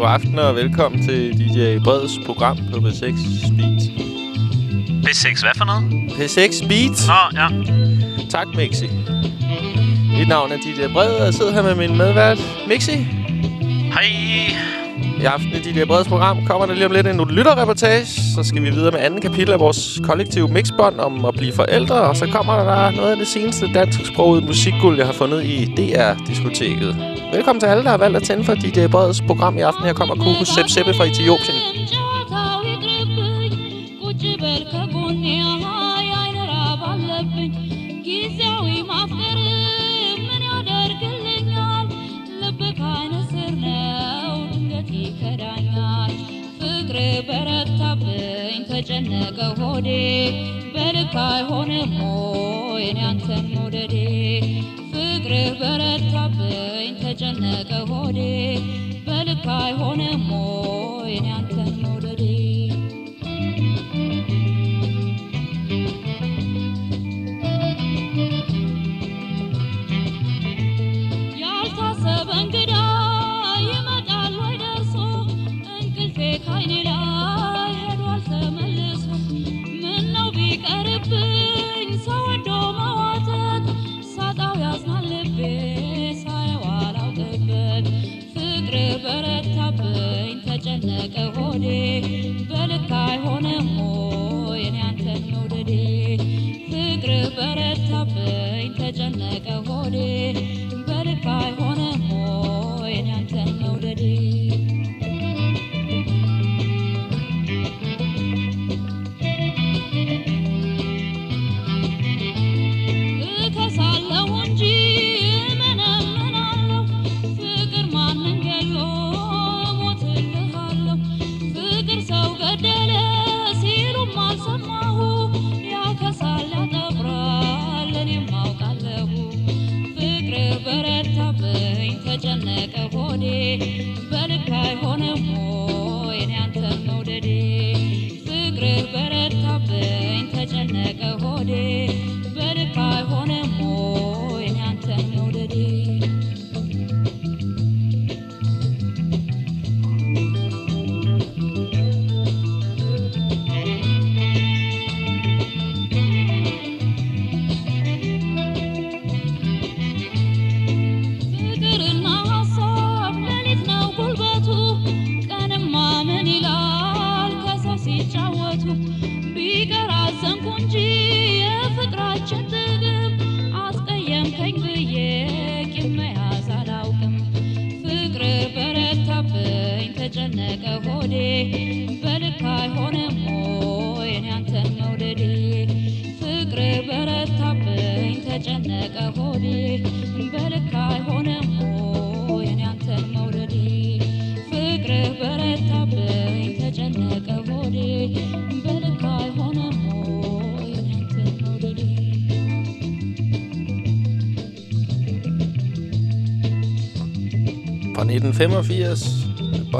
god aften og velkommen til DJ Breds program på P6 Beat. P6, hvad for noget? P6 Beat. Nå, ja. Tak, Mixi. Mit navn er DJ Bred, og jeg sidder her med min medvært, Mixi. Hej. I aften i DJ Breds program kommer der lige om lidt en lytterreportage. Så skal vi videre med anden kapitel af vores kollektive mixbånd om at blive forældre. Og så kommer der noget af det seneste dansksprogede musikguld, jeg har fundet i DR-diskoteket. Velkommen til alle, der har valgt at tænde for DJ Breds program i aften. Her kommer Kuku Sepp Seppe fra Etiopien. ጊዜያዊ ማፍቀር ምን ያደርግልኛል? ልብ ካይነ ስር ነው ድንገት ይከዳኛል። ፍቅር በረታብኝ ተጨነቀ ሆዴ በልክ አይሆንም ወይ እኔ አንተን መውደዴ? ፍቅር በረታብኝ ተጨነቀ ሆዴ በልክ አይሆንም ወይ እኔ አንተን መውደዴ? በረታብኝ ተጨነቀ ሆዴ Yeah.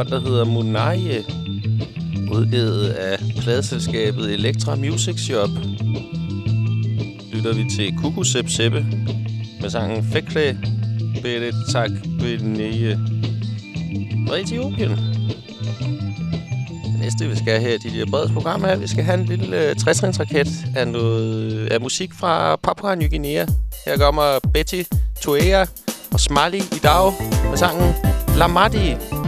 Et der hedder Munaye. Udgivet af pladeselskabet Elektra Music Shop. Lytter vi til Kuku Sepp Seppe med sangen Fekle Bere Tak Beneye fra Etiopien. Det næste, vi skal have her i det brede program, er, at vi skal have en lille øh, uh, 60 raket af, noget, af musik fra Papua Ny Guinea. Her kommer Betty Toea og Smiley i dag med sangen Lamadi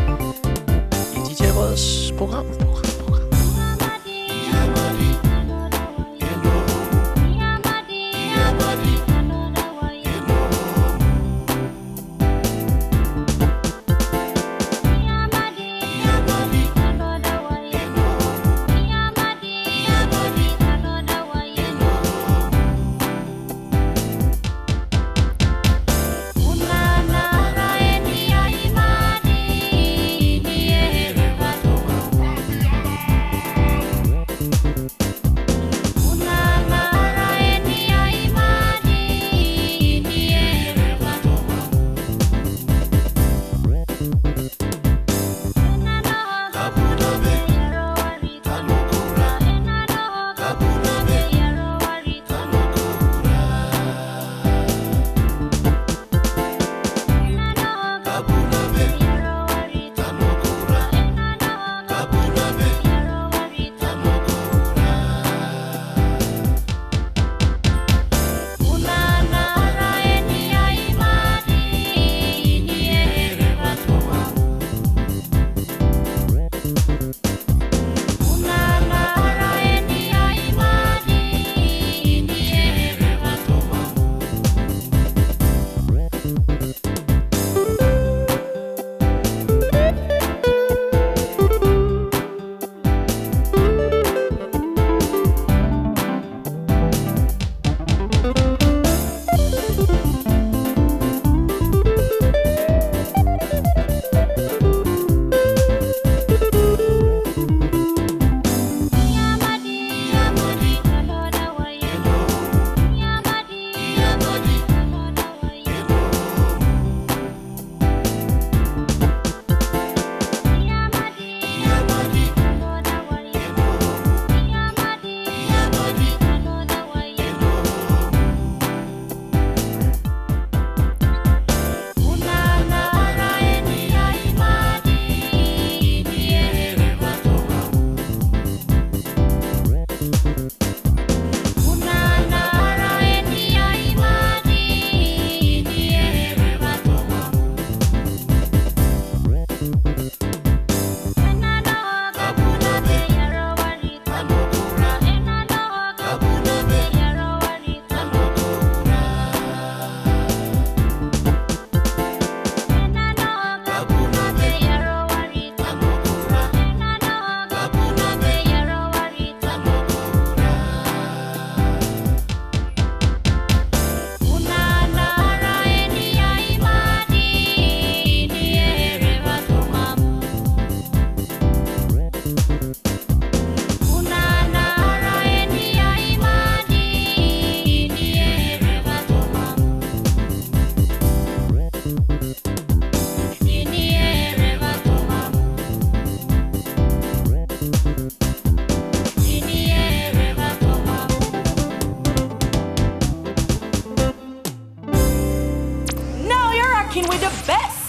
working with the best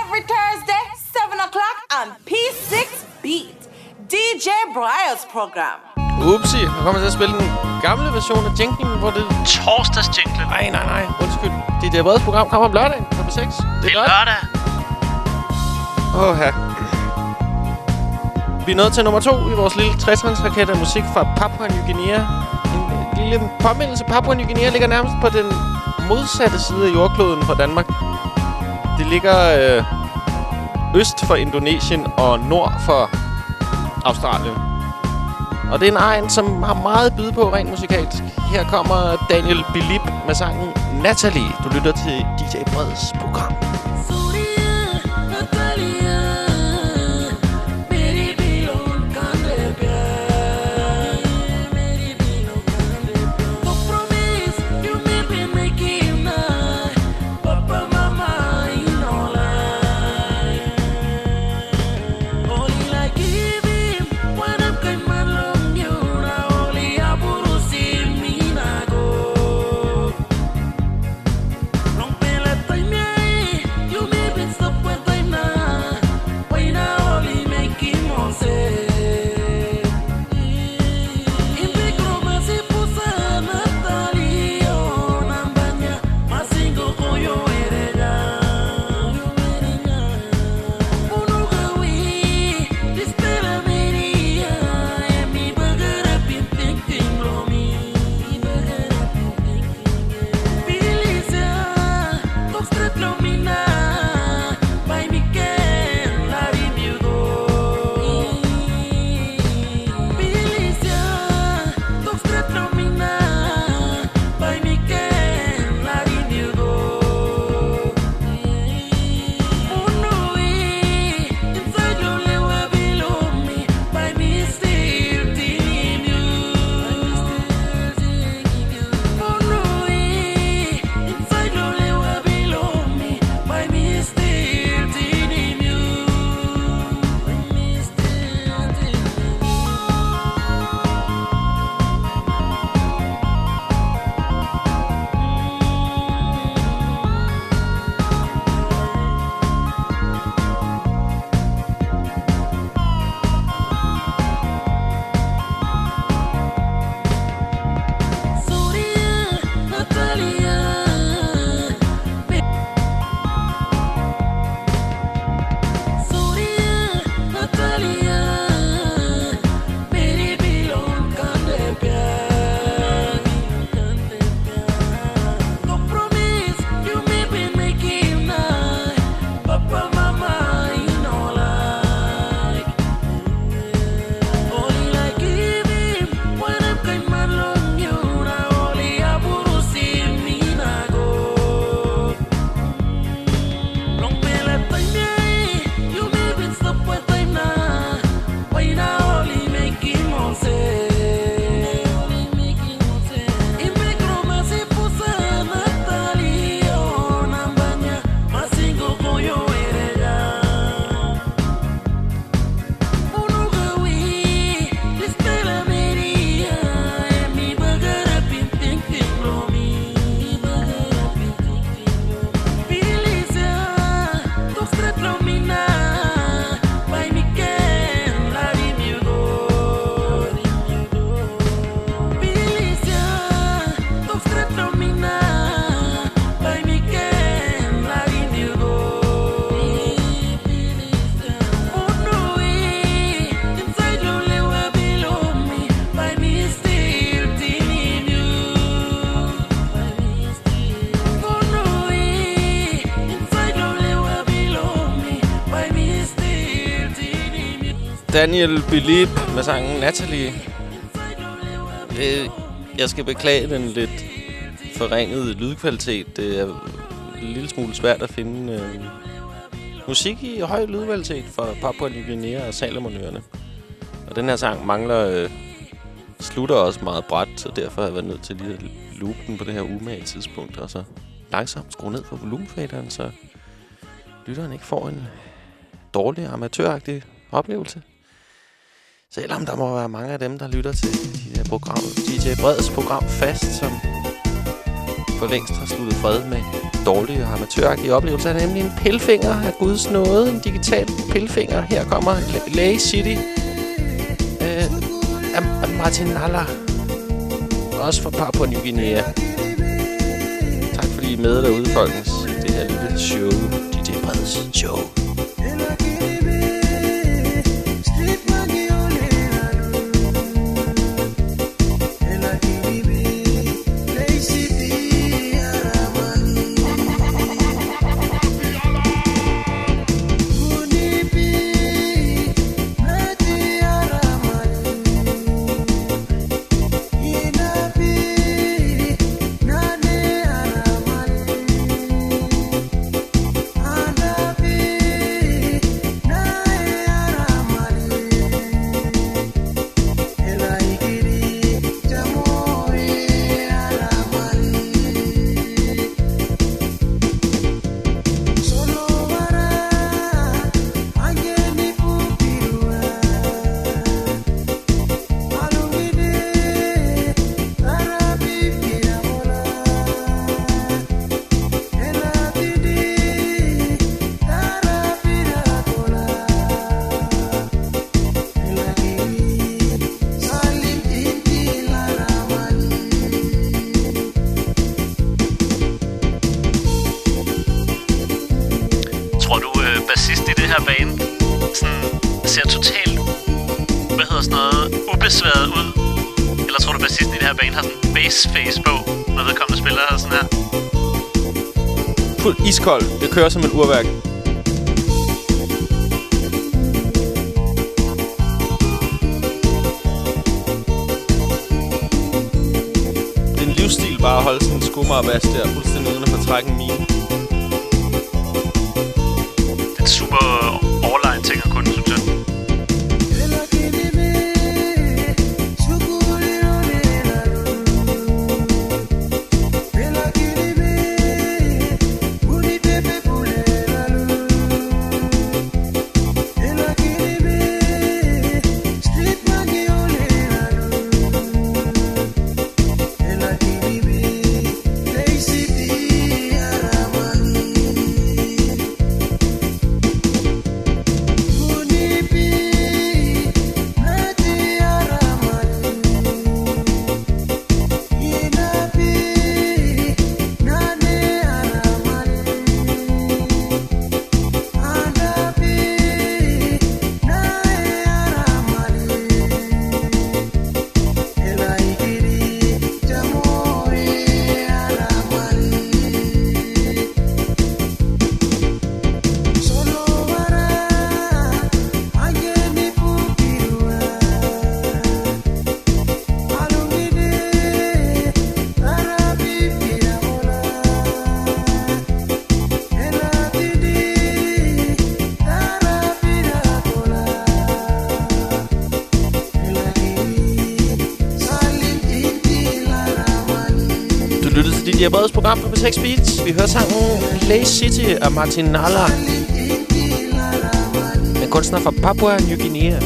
every Thursday, 7 o'clock on P6 Beat. DJ Bryles program. Upsi, jeg kommer til at spille den gamle version af jinglen, hvor det... Torsdagsjinglen. Nej, nej, nej. Undskyld. Det er det brede program. Kommer om lørdagen kl. 6. Det er, det er lørdag. Åh, oh, her. Vi er nået til nummer to i vores lille 60 raket af musik fra Papua New Guinea. En lille påmindelse. Papua New Guinea ligger nærmest på den modsatte side af jordkloden fra Danmark. Det ligger øh, øst for Indonesien og nord for Australien. Og det er en egen, som har meget at byde på rent musikalsk. Her kommer Daniel Bilip med sangen Natalie. Du lytter til DJ Breds program. Daniel Bilib med sangen Natalie. Det, jeg skal beklage den lidt forringede lydkvalitet. Det er en lille smule svært at finde øh, musik i høj lydkvalitet for Papua Ny Guinea og Salomonøerne. Og den her sang mangler... Øh, slutter også meget bræt, så derfor har jeg været nødt til lige at loop den på det her umage tidspunkt, og så langsomt skrue ned for volumenfaderen, så lytteren ikke får en dårlig amatøragtig oplevelse. Selvom der må være mange af dem, der lytter til de her program, DJ Breds program fast, som for længst har sluttet fred med dårlige og amatøragtige oplevelser, er nemlig en pilfinger af Guds nåde, en digital pilfinger. Her kommer Lay City. Uh, Martin Nalla. Også fra Papua New Guinea. Tak fordi I er med derude, folkens. Det her lille show. DJ Breds show. Iskold. Det kører som et urværk. Det er en livsstil bare at holde sådan en skummerbass der, fuldstændig uden at fortrække en mine. Lyttede Breds program på P6 Beats. Vi hører sangen Lace City af Martin Nala. En kunstner fra Papua New Guinea.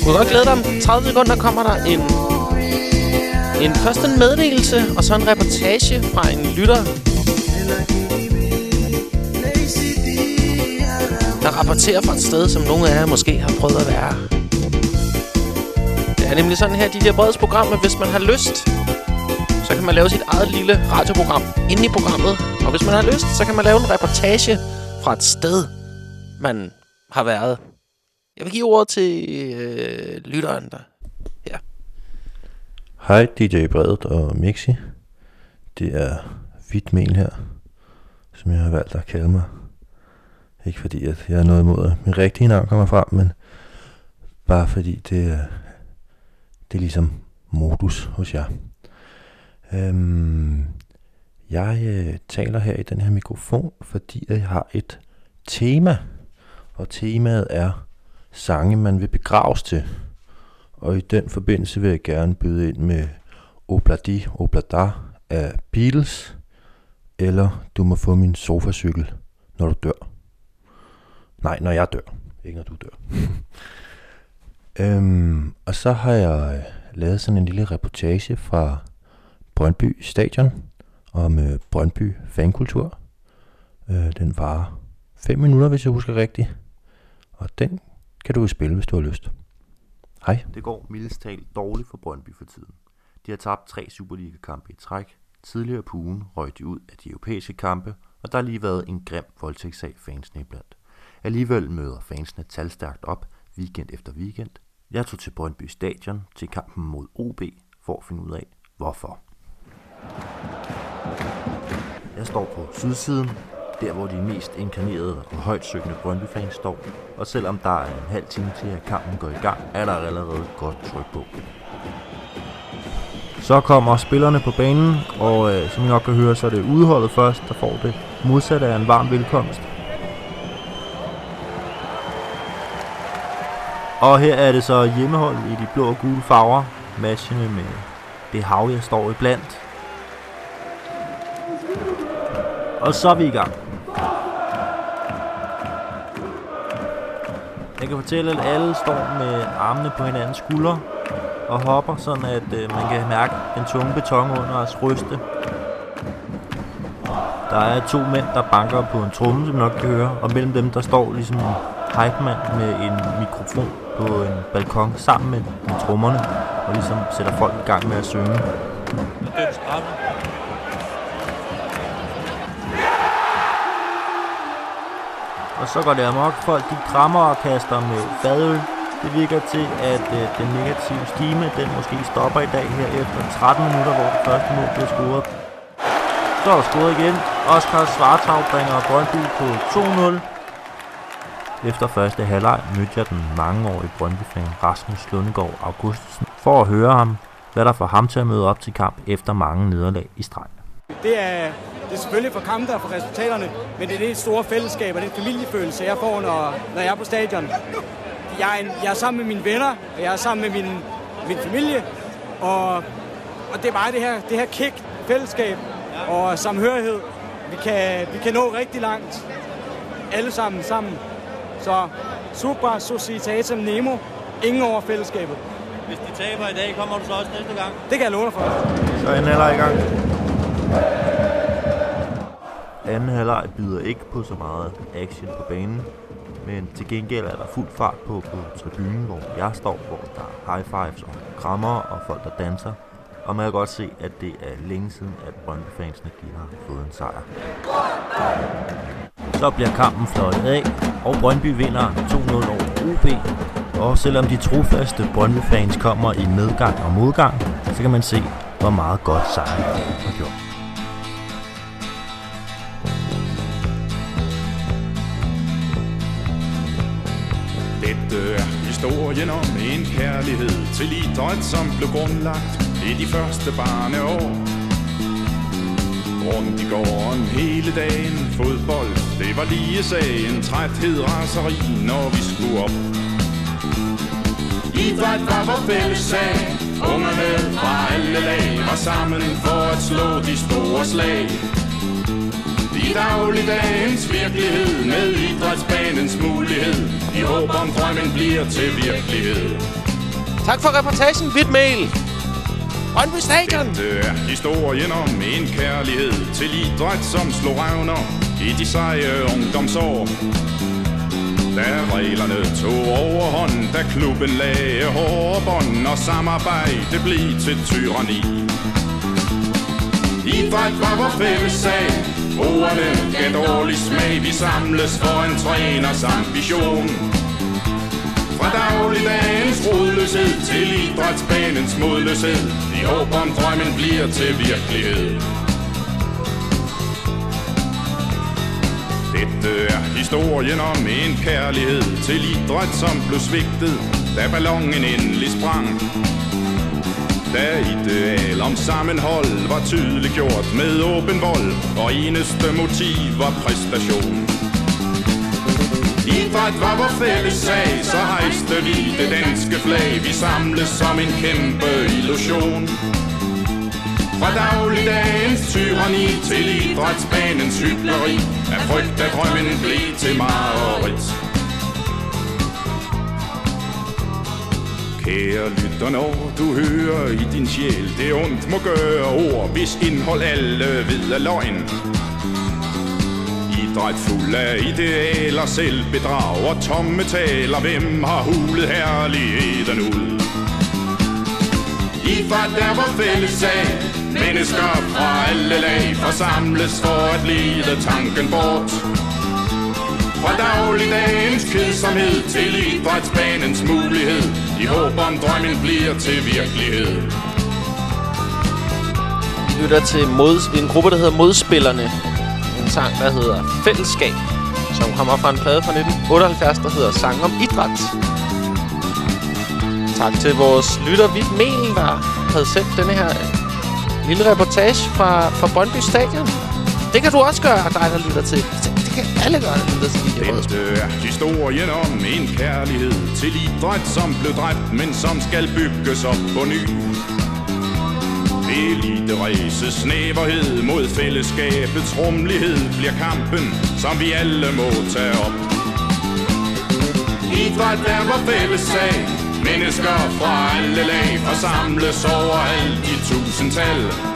Du kan godt glæde dig om 30 sekunder kommer der en, en først en meddelelse, og så en reportage fra en lytter, der rapporterer fra et sted, som nogle af jer måske har prøvet at være. Det er nemlig sådan her, de Breds program, at hvis man har lyst, man lave sit eget lille radioprogram inde i programmet. Og hvis man har lyst, så kan man lave en reportage fra et sted, man har været. Jeg vil give ordet til øh, lytteren der. Ja. Hej DJ Bredet og Mixi. Det er Hvidtmel her, som jeg har valgt at kalde mig. Ikke fordi, at jeg er noget imod, at min rigtige navn kommer frem, men bare fordi det er, det er ligesom modus hos jer. Øhm, jeg øh, taler her i den her mikrofon, fordi jeg har et tema, og temaet er sange, man vil begraves til. Og i den forbindelse vil jeg gerne byde ind med Obladi Oblada af Beatles, eller Du må få min sofacykel, når du dør. Nej, når jeg dør. Ikke når du dør. øhm, og så har jeg øh, lavet sådan en lille reportage fra Brøndby Stadion om øh, Brøndby fankultur. Øh, den varer 5 minutter, hvis jeg husker rigtigt. Og den kan du spille, hvis du har lyst. Hej. Det går mildest talt dårligt for Brøndby for tiden. De har tabt tre Superliga-kampe i træk. Tidligere på ugen røg de ud af de europæiske kampe, og der har lige været en grim voldtægtssag fansene iblandt. Alligevel møder fansene talstærkt op weekend efter weekend. Jeg tog til Brøndby Stadion til kampen mod OB for at finde ud af, hvorfor. Jeg står på sydsiden, der hvor de mest inkarnerede og højt søgende Brøndby-fans står. Og selvom der er en halv time til, at kampen går i gang, er der allerede godt tryk på. Så kommer spillerne på banen, og øh, som I nok kan høre, så er det udholdet først, der får det modsatte af en varm velkomst. Og her er det så hjemmehold i de blå og gule farver, matchende med det hav, jeg står i blandt. Og så er vi i gang. Jeg kan fortælle, at alle står med armene på hinandens skuldre og hopper, sådan at øh, man kan mærke den tunge beton under os ryste. Der er to mænd, der banker på en tromme, som nok kan høre, og mellem dem der står ligesom en hype med en mikrofon på en balkon sammen med, med trommerne, og ligesom sætter folk i gang med at synge. Og så går det amok. Folk de krammer og kaster med fadøl. Det virker til, at øh, den negative stime, den måske stopper i dag her efter 13 minutter, hvor det første mål bliver scoret. Så er der scoret igen. Oscar Svartav bringer Brøndby på 2-0. Efter første halvleg mødte jeg den mangeårige Brøndby-fan Rasmus Lundegård Augustsen for at høre ham, hvad der får ham til at møde op til kamp efter mange nederlag i streg. Det er, det er selvfølgelig for kampe og for resultaterne, men det er det store fællesskab og den familiefølelse, jeg får, når, når jeg er på stadion. Jeg er, en, jeg er sammen med mine venner, og jeg er sammen med min, min familie, og, og det er bare det her, det her kick, fællesskab og samhørighed. Vi kan, vi kan nå rigtig langt, alle sammen sammen. Så super societatem nemo, ingen over fællesskabet. Hvis de taber i dag, kommer du så også næste gang? Det kan jeg love dig for. Så halvleg i gang. Anden halvleg byder ikke på så meget action på banen, men til gengæld er der fuld fart på på tribunen, hvor jeg står, hvor der er high fives og krammer og folk, der danser. Og man kan godt se, at det er længe siden, at Brøndby-fansene de har fået en sejr. Så bliver kampen fløjet af, og Brøndby vinder 2-0 over OB. Og selvom de trofaste Brøndby-fans kommer i medgang og modgang, så kan man se, hvor meget godt sejren har gjort. Dette er historien om en kærlighed til idræt, som blev grundlagt i de første barneår. Rundt i gården hele dagen, fodbold, det var lige sagen, træthed, raseri, når vi skulle op. Idræt var vores fælles sag, ungerne fra alle lag var sammen for at slå de store slag. I dagligdagens virkelighed med idrætsbanens mulighed I håb om drømmen bliver til virkelighed Tak for reportagen, Vitmail. Brøndby Stadion. Det er historien om en kærlighed til idræt som slog revner I de seje ungdomsår Da reglerne tog overhånd Da klubben lagde hårde bånd Og samarbejde blev til tyranni Idræt var vores fælles sag. Ordene gav dårlig smag. Vi samles for en træners ambition. Fra dagligdagens rodløshed Til idrætsbanens modløshed. Vi håber om drømmen bliver til virkelighed. Dette er historien om en kærlighed Til idræt som blev svigtet Da ballonen endelig sprang da ideal om sammenhold var tydeligt gjort med åben vold Og eneste motiv var præstation. Idræt var vores fælles sag, så hejste vi det danske flag. Vi samles som en kæmpe illusion. Fra dagligdagens tyranni til idrætsbanens hyggeleri Af frygt at drømmen blev til mareridt. Kære lytter, når du hører i din sjæl Det ondt må gøre ord, hvis indhold alle ved er løgn idræt fuld af idealer, selvbedrag og tomme taler. Hvem har hulet herligheden ud? Idræt er vores fælles sag Mennesker fra alle lag Forsamles for at lede tanken bort fra dagligdagens kedsomhed Til idrætsbanens mulighed I håb om drømmen bliver til virkelighed Vi lytter til mod, en gruppe, der hedder Modspillerne. En sang, der hedder Fællesskab, som kommer fra en plade fra 1978, der hedder Sang om Idræt. Tak til vores lytter Vidt Melen, der havde sendt denne her øh, lille reportage fra, fra Brøndby Stadion. Det kan du også gøre, dig der lytter til. Det kan alle gøre, der lytter til de her Dette er historien om en kærlighed Til idræt, som blev dræbt Men som skal bygges op på ny. Eliteræse snæverhed mod fællesskabets rummelighed Bliver kampen, som vi alle må tage op. Idræt er vor fælles sag. Mennesker fra alle lag forsamles over alt i tusindtal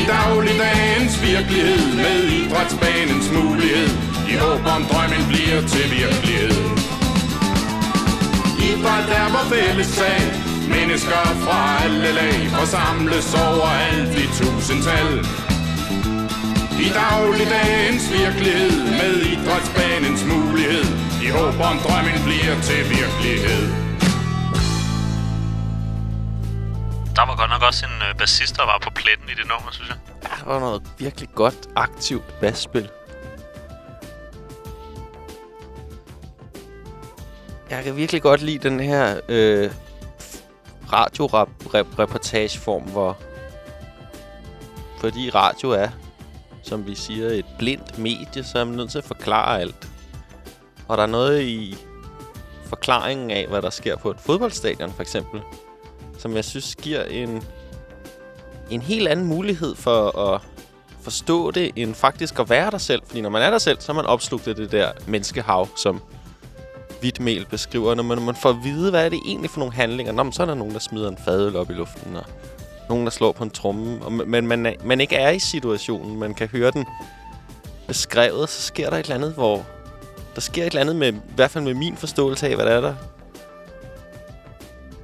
i dagligdagens virkelighed med idrætsbanens mulighed. I håb om drømmen bliver til virkelighed. Idræt er vores fælles sag. Mennesker fra alle lag forsamles over alt i tusindtal. I dagligdagens virkelighed med idrætsbanens mulighed. I håb om drømmen bliver til virkelighed. Der var godt nok også en øh, bassist, der var på pletten i det nummer, synes jeg. Ja, der var noget virkelig godt, aktivt basspil. Jeg kan virkelig godt lide den her øh, radio-reportageform, hvor... Fordi radio er, som vi siger, et blindt medie, så er man nødt til at forklare alt. Og der er noget i forklaringen af, hvad der sker på et fodboldstadion, for eksempel, som jeg synes giver en, en helt anden mulighed for at forstå det, end faktisk at være der selv. Fordi når man er der selv, så er man opslugt af det der menneskehav, som Hvidmel beskriver. Når man, man får at vide, hvad er det egentlig for nogle handlinger, Nå, men så er der nogen, der smider en fadøl op i luften, og nogen, der slår på en tromme. Og, men man, er- man ikke er i situationen, man kan høre den beskrevet, så sker der et eller andet, hvor... Der sker et eller andet med, i hvert fald med min forståelse af, hvad der er der.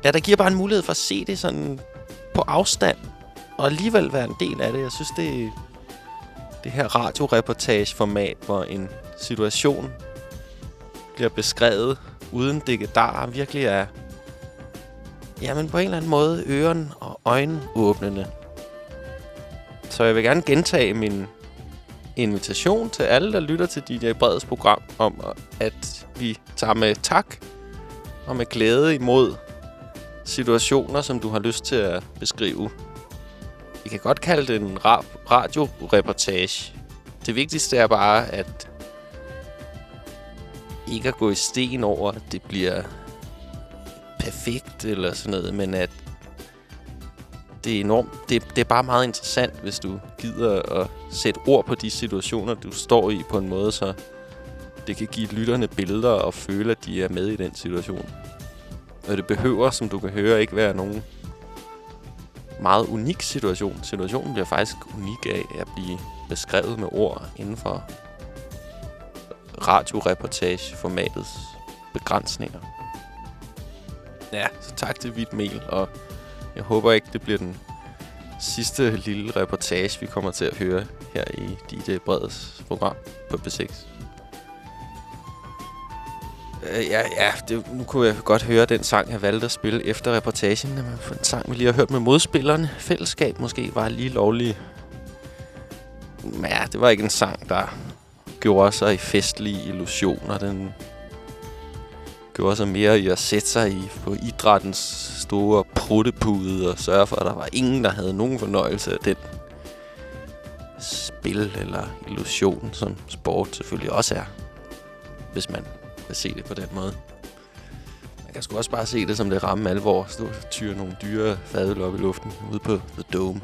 Ja, der giver bare en mulighed for at se det sådan på afstand, og alligevel være en del af det. Jeg synes, det er det her radioreportageformat, hvor en situation bliver beskrevet uden digedar, virkelig er jamen på en eller anden måde øren og øjenåbnende. Så jeg vil gerne gentage min invitation til alle, der lytter til DJ Breds program, om at vi tager med tak og med glæde imod situationer, som du har lyst til at beskrive. Vi kan godt kalde det en ra- radioreportage. Det vigtigste er bare, at ikke at gå i sten over, at det bliver perfekt eller sådan noget, men at det er enormt. Det, det er bare meget interessant, hvis du gider at sætte ord på de situationer, du står i på en måde, så det kan give lytterne billeder og føle, at de er med i den situation. Og det behøver, som du kan høre, ikke være nogen meget unik situation. Situationen bliver faktisk unik af at blive beskrevet med ord inden for radioreportageformatets begrænsninger. Ja, så tak til Hvidt Mel, og jeg håber ikke, det bliver den sidste lille reportage, vi kommer til at høre her i DJ Breds program på B6. Øh, ja, ja det, nu kunne jeg godt høre den sang, jeg valgte at spille efter reportagen. Jamen, for en sang, vi lige har hørt med modspillerne. Fællesskab måske var lige lovlig. Men ja, det var ikke en sang, der gjorde sig i festlige illusioner. Den gjorde sig mere i at sætte sig i på idrættens store pruttepude og sørge for, at der var ingen, der havde nogen fornøjelse af den spil eller illusion, som sport selvfølgelig også er, hvis man vil se det på den måde. Man kan sgu også bare se det som det ramme alvor. Stå og tyre nogle dyre fadøl op i luften ude på The Dome.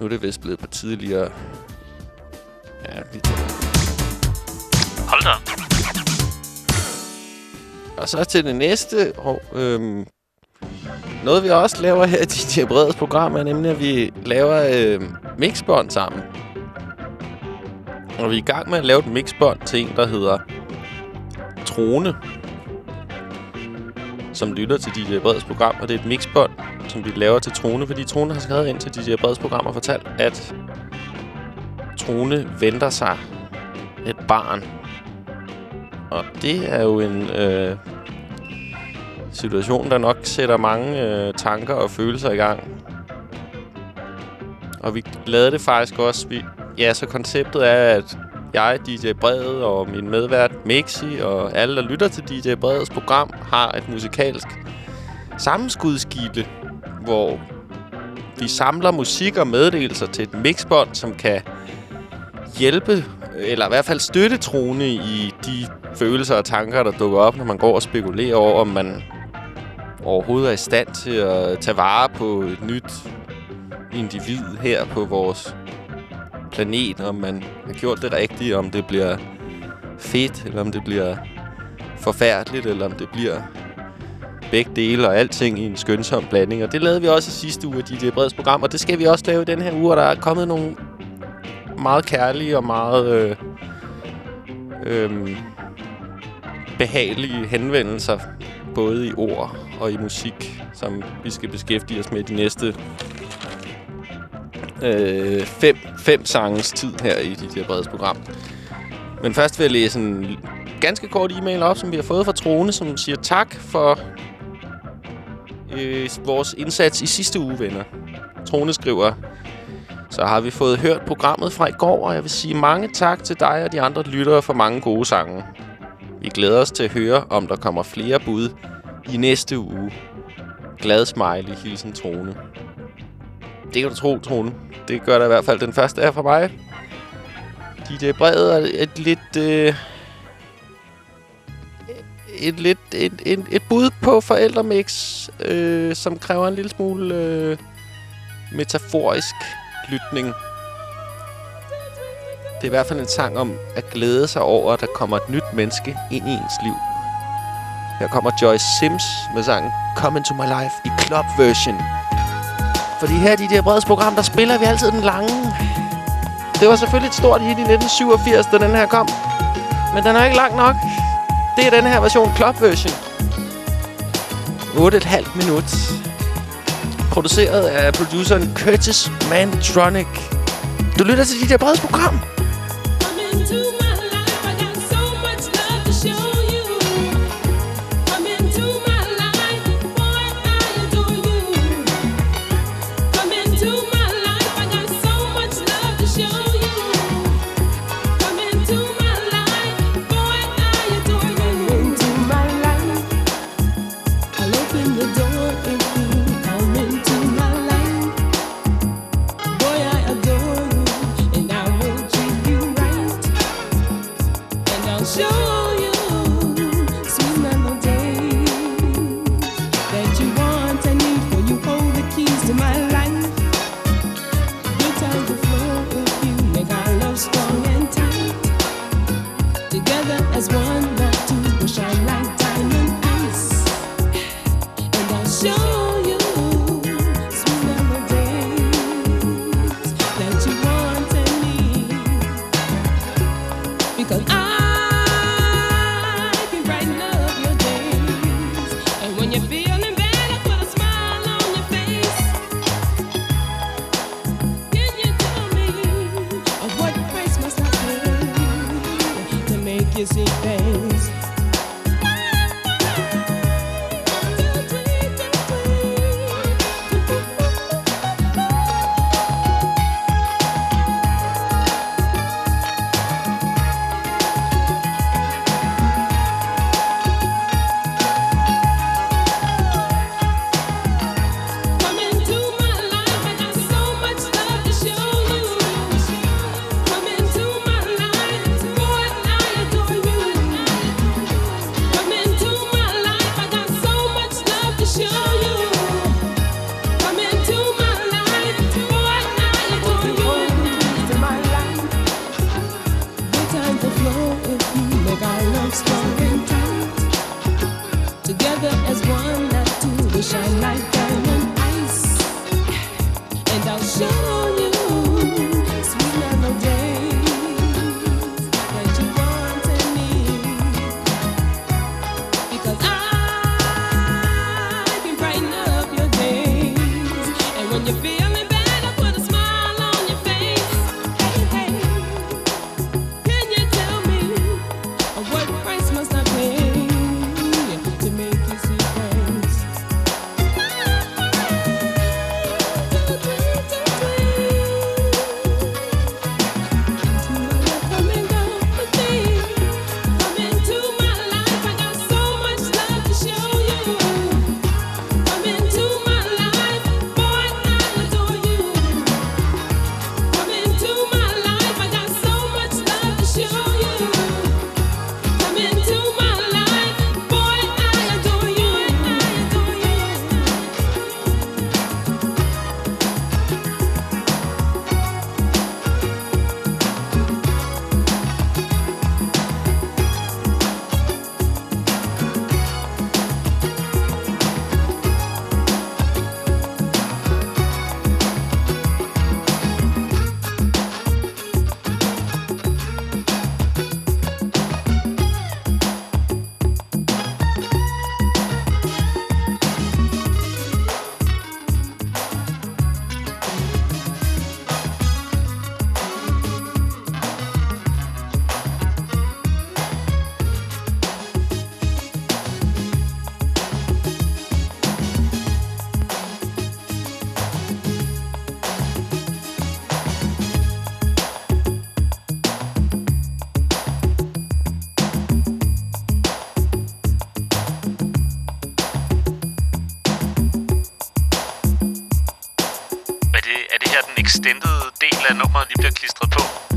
Nu er det vist blevet på tidligere... Ja, vi Hold da. Og så til det næste. Og, øhm, noget vi også laver her i DJ Breds program er nemlig, at vi laver øhm, mixbånd sammen. Og vi er i gang med at lave et mixbånd til en, der hedder Trone. Som lytter til DJ Breds program, og det er et mixbånd, som vi laver til Trone, fordi Trone har skrevet ind til DJ Breds program og fortalt, at Trone venter sig et barn. Og det er jo en øh, situation, der nok sætter mange øh, tanker og følelser i gang. Og vi lavede det faktisk også. Vi, ja, så konceptet er, at jeg, DJ Brede og min medvært Mixi og alle, der lytter til DJ Bredes program, har et musikalsk sammenskudskilde, hvor vi samler musik og meddelelser til et mixbånd, som kan hjælpe, eller i hvert fald støtte troende i de følelser og tanker, der dukker op, når man går og spekulerer over, om man overhovedet er i stand til at tage vare på et nyt individ her på vores planet, om man har gjort det rigtige, om det bliver fedt, eller om det bliver forfærdeligt, eller om det bliver begge dele og alting i en skønsom blanding. Og det lavede vi også i sidste uge af DJ Breds program, og det skal vi også lave i den her uge, og der er kommet nogle meget kærlige og meget øh, øh, behagelige henvendelser, både i ord og i musik, som vi skal beskæftige os med de næste øh, fem, fem sanges tid her i dit øh, her breds program. Men først vil jeg læse en ganske kort e-mail op, som vi har fået fra Trone, som siger tak for øh, vores indsats i sidste uge, venner. Trone skriver, så har vi fået hørt programmet fra i går, og jeg vil sige mange tak til dig og de andre lyttere for mange gode sange. Vi glæder os til at høre, om der kommer flere bud i næste uge. Glad smiley, hilsen Trone. Det kan du tro, Trone. Det gør der i hvert fald den første er for mig. DJ Brede er et lidt... Øh, et lidt et, et, et bud på forældremix, øh, som kræver en lille smule øh, metaforisk lytning. Det er i hvert fald en sang om at glæde sig over, at der kommer et nyt menneske ind i ens liv. Her kommer Joyce Sims med sangen Come Into My Life i club version. Fordi her i det her program, der spiller vi altid den lange. Det var selvfølgelig et stort hit i 1987, da den her kom. Men den er ikke lang nok. Det er den her version, club version. 8,5 minut. Produceret af produceren Curtis Mantronic. Du lytter til dit her program.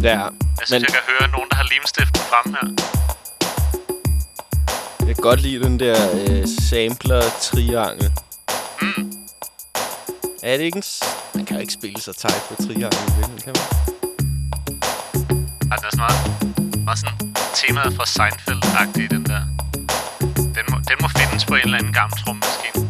Ja, Jeg synes, jeg kan høre nogen, der har limstiften frem her. jeg kan godt lide den der øh, sampler-triangel. Mm. Er det ikke en... Man kan jo ikke spille så tight på triangel, kan man? Ej, den er sådan meget, meget sådan temaet fra Seinfeld-agtig, den der. Den må, den må findes på en eller anden gammel trommemaskine.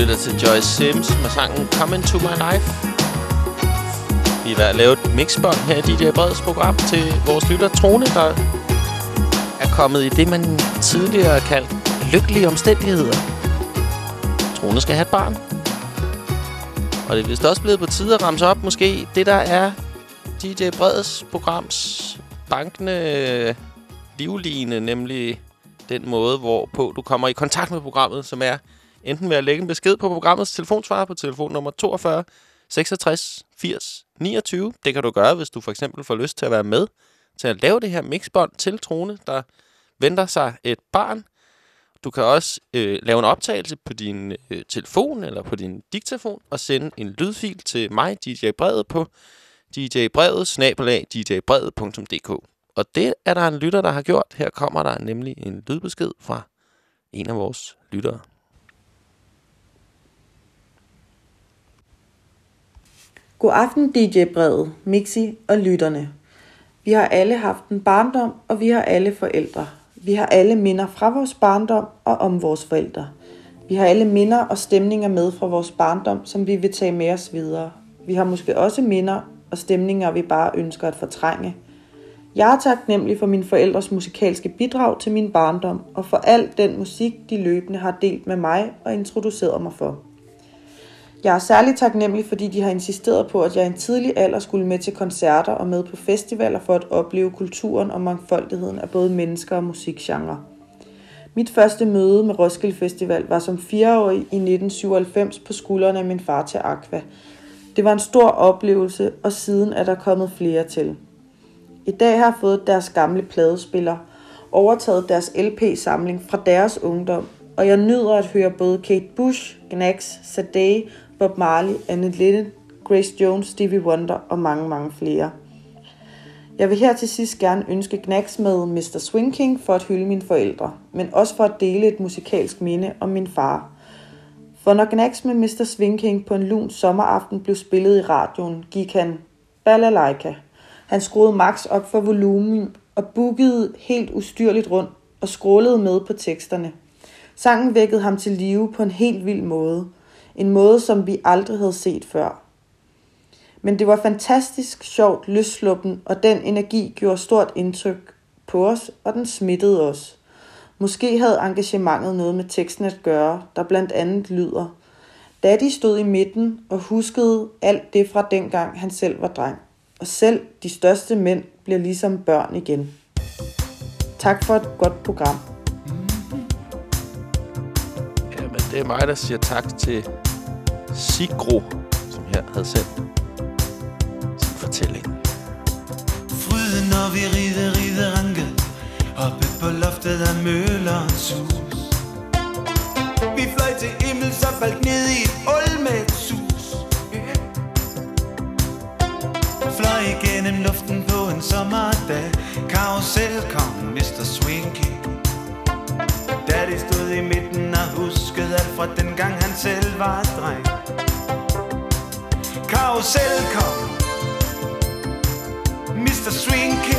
Lytter til Joyce Sims med sangen Come Into My Life. Vi er ved at lave et mixbånd her i DJ Breds program til vores lytter Trone, der er kommet i det, man tidligere har kaldt lykkelige omstændigheder. Trone skal have et barn. Og det er vist også blevet på tide at ramse op, måske det, der er DJ Breds programs bankende livline, nemlig den måde, hvorpå du kommer i kontakt med programmet, som er enten ved at lægge en besked på programmets telefonsvarer på telefonnummer 42 66 80 29. Det kan du gøre, hvis du for eksempel får lyst til at være med til at lave det her mixbånd til Trone, der venter sig et barn. Du kan også øh, lave en optagelse på din øh, telefon eller på din diktafon og sende en lydfil til mig, DJ Brevet, på djbrevet, snabelag, djbrevet.dk. Og det er der en lytter, der har gjort. Her kommer der nemlig en lydbesked fra en af vores lyttere. God aften DJ Brevet, Mixi og lytterne. Vi har alle haft en barndom, og vi har alle forældre. Vi har alle minder fra vores barndom og om vores forældre. Vi har alle minder og stemninger med fra vores barndom, som vi vil tage med os videre. Vi har måske også minder og stemninger, vi bare ønsker at fortrænge. Jeg er taknemmelig for mine forældres musikalske bidrag til min barndom, og for al den musik, de løbende har delt med mig og introduceret mig for. Jeg er særligt taknemmelig, fordi de har insisteret på, at jeg i en tidlig alder skulle med til koncerter og med på festivaler for at opleve kulturen og mangfoldigheden af både mennesker og musikgenre. Mit første møde med Roskilde Festival var som fireårig i 1997 på skuldrene af min far til Aqua. Det var en stor oplevelse, og siden er der kommet flere til. I dag har jeg fået deres gamle pladespiller, overtaget deres LP-samling fra deres ungdom, og jeg nyder at høre både Kate Bush, Gnax, Sade, Bob Marley, Anne Lennon, Grace Jones, Stevie Wonder og mange, mange flere. Jeg vil her til sidst gerne ønske Knacks med Mr. Swing King for at hylde mine forældre, men også for at dele et musikalsk minde om min far. For når Knacks med Mr. Swing King på en lun sommeraften blev spillet i radioen, gik han balalaika. Han skruede max op for volumen og bookede helt ustyrligt rundt og skrålede med på teksterne. Sangen vækkede ham til live på en helt vild måde. En måde, som vi aldrig havde set før. Men det var fantastisk sjovt, løsluppen, og den energi gjorde stort indtryk på os, og den smittede os. Måske havde engagementet noget med teksten at gøre, der blandt andet lyder. Daddy stod i midten og huskede alt det fra dengang han selv var dreng. Og selv de største mænd bliver ligesom børn igen. Tak for et godt program. Jamen, det er mig, der siger tak til Sigro, som her havde sendt sin fortælling. Fryden, når vi ride, ride ranke Oppe på loftet af møllerens hus Vi fløj til himmel, så faldt ned i et ul med et sus Fløj igennem luften på en sommerdag Karusel kom Mr. Swinky Daddy stod i midten og huskede alt fra den gang han selv var dreng Karusel kom Mr. Swing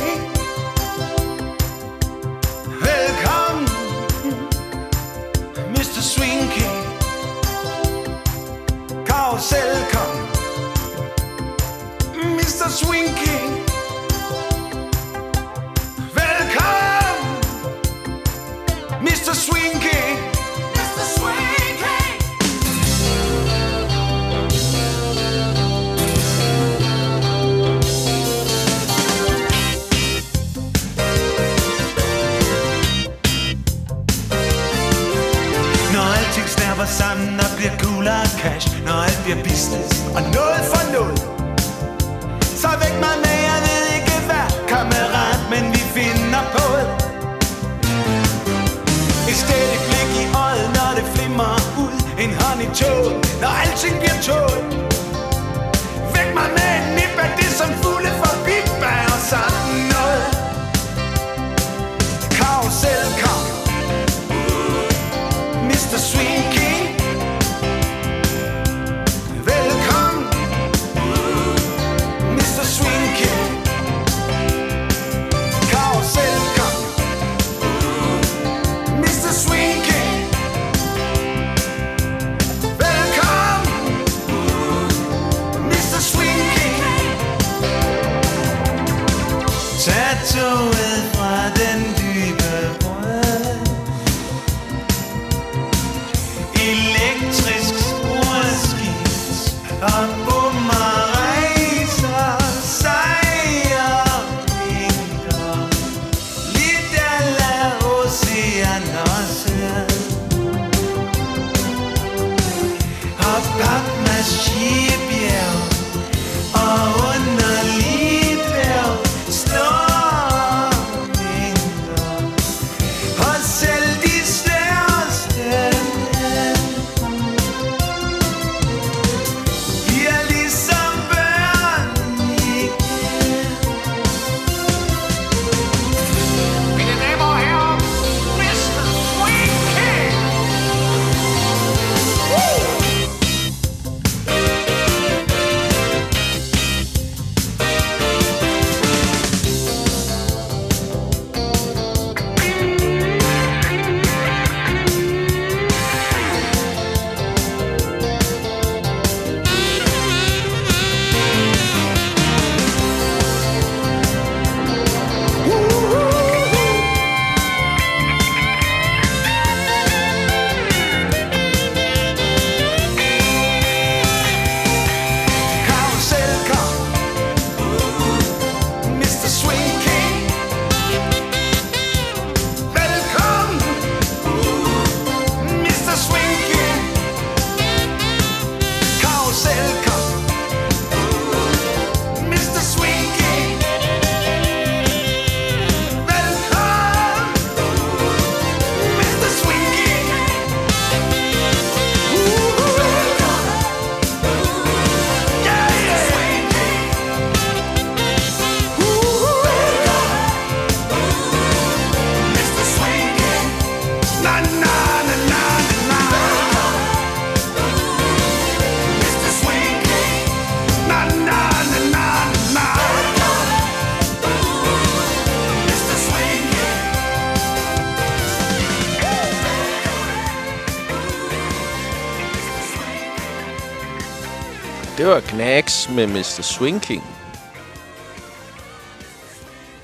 Det var Knacks med Mr. Swing King.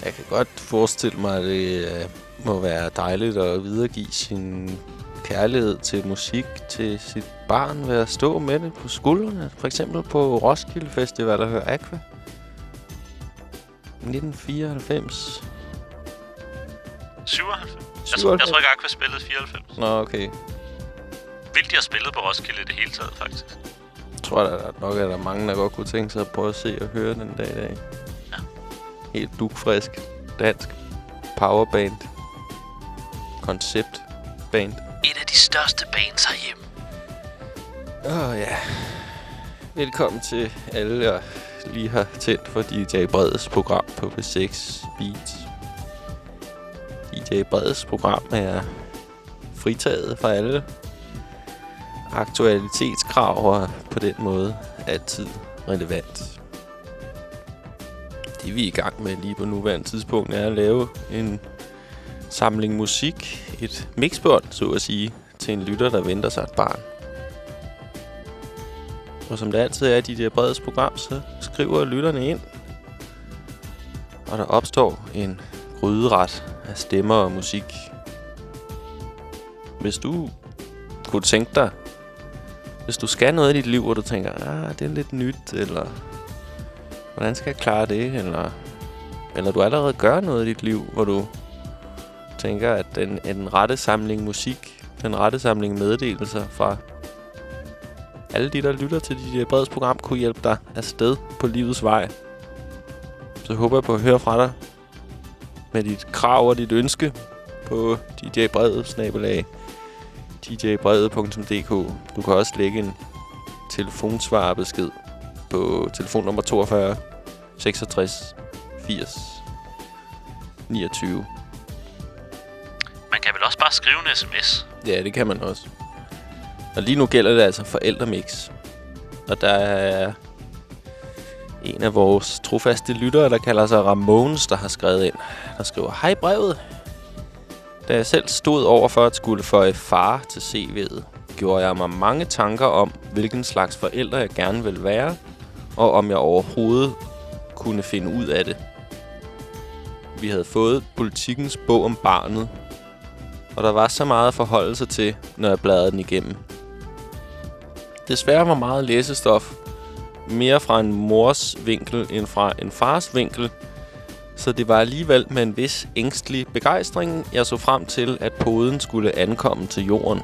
Jeg kan godt forestille mig, at det øh, må være dejligt at videregive sin kærlighed til musik til sit barn ved at stå med det på skuldrene. For eksempel på Roskilde Festival, der hører Aqua. 1994. 97? Jeg, tror, jeg tror ikke, Aqua spillede 94. Nå, okay. Vildt, de har spillet på Roskilde i det hele taget, faktisk. Jeg tror, der er nok er der mange, der godt kunne tænke sig at prøve at se og høre den dag i dag. Ja. Helt dukfrisk. Dansk. Powerband. Konceptband. Et af de største bands herhjemme. Åh oh, ja. Velkommen til alle, der lige har tændt for DJ Breds program på P6 Beats. DJ Breds program er fritaget fra alle aktualitetskrav og på den måde altid relevant. Det vi er i gang med lige på nuværende tidspunkt er at lave en samling musik, et mixbånd, så at sige, til en lytter, der venter sig et barn. Og som det altid er i de der bredes program, så skriver lytterne ind. Og der opstår en gryderet af stemmer og musik. Hvis du kunne tænke dig, hvis du skal noget i dit liv, hvor du tænker, ah, det er lidt nyt, eller hvordan skal jeg klare det, eller, eller du allerede gør noget i dit liv, hvor du tænker, at den, den rette samling musik, den rette samling meddelelser fra alle de, der lytter til de breds program, kunne hjælpe dig afsted på livets vej. Så håber jeg på at høre fra dig med dit krav og dit ønske på djbredet-snabelag djbredet.dk Du kan også lægge en telefonsvarebesked på telefonnummer 42 66 80 29. Man kan vel også bare skrive en sms. Ja, det kan man også. Og lige nu gælder det altså forældremix. Og der er en af vores trofaste lyttere, der kalder sig Ramones, der har skrevet ind. Der skriver, Hej brevet. Da jeg selv stod over for at skulle føje far til CV'et, gjorde jeg mig mange tanker om, hvilken slags forældre jeg gerne vil være, og om jeg overhovedet kunne finde ud af det. Vi havde fået politikens bog om barnet, og der var så meget at forholde sig til, når jeg bladrede den igennem. Desværre var meget læsestof mere fra en mors vinkel end fra en fars vinkel, så det var alligevel med en vis ængstelig begejstring, jeg så frem til, at poden skulle ankomme til jorden.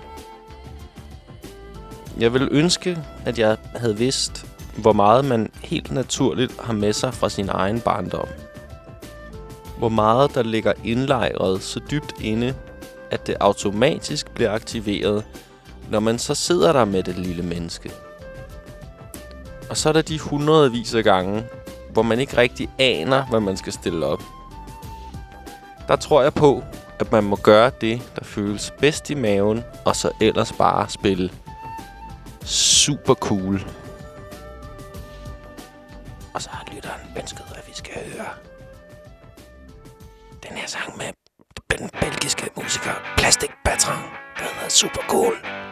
Jeg ville ønske, at jeg havde vidst, hvor meget man helt naturligt har med sig fra sin egen barndom. Hvor meget der ligger indlejret så dybt inde, at det automatisk bliver aktiveret, når man så sidder der med det lille menneske. Og så er der de hundredvis af gange, hvor man ikke rigtig aner, hvad man skal stille op. Der tror jeg på, at man må gøre det, der føles bedst i maven, og så ellers bare spille super cool. Og så har lytteren ønsket, at vi skal høre den her sang med den belgiske musiker Plastic Patron, der hedder Super Cool.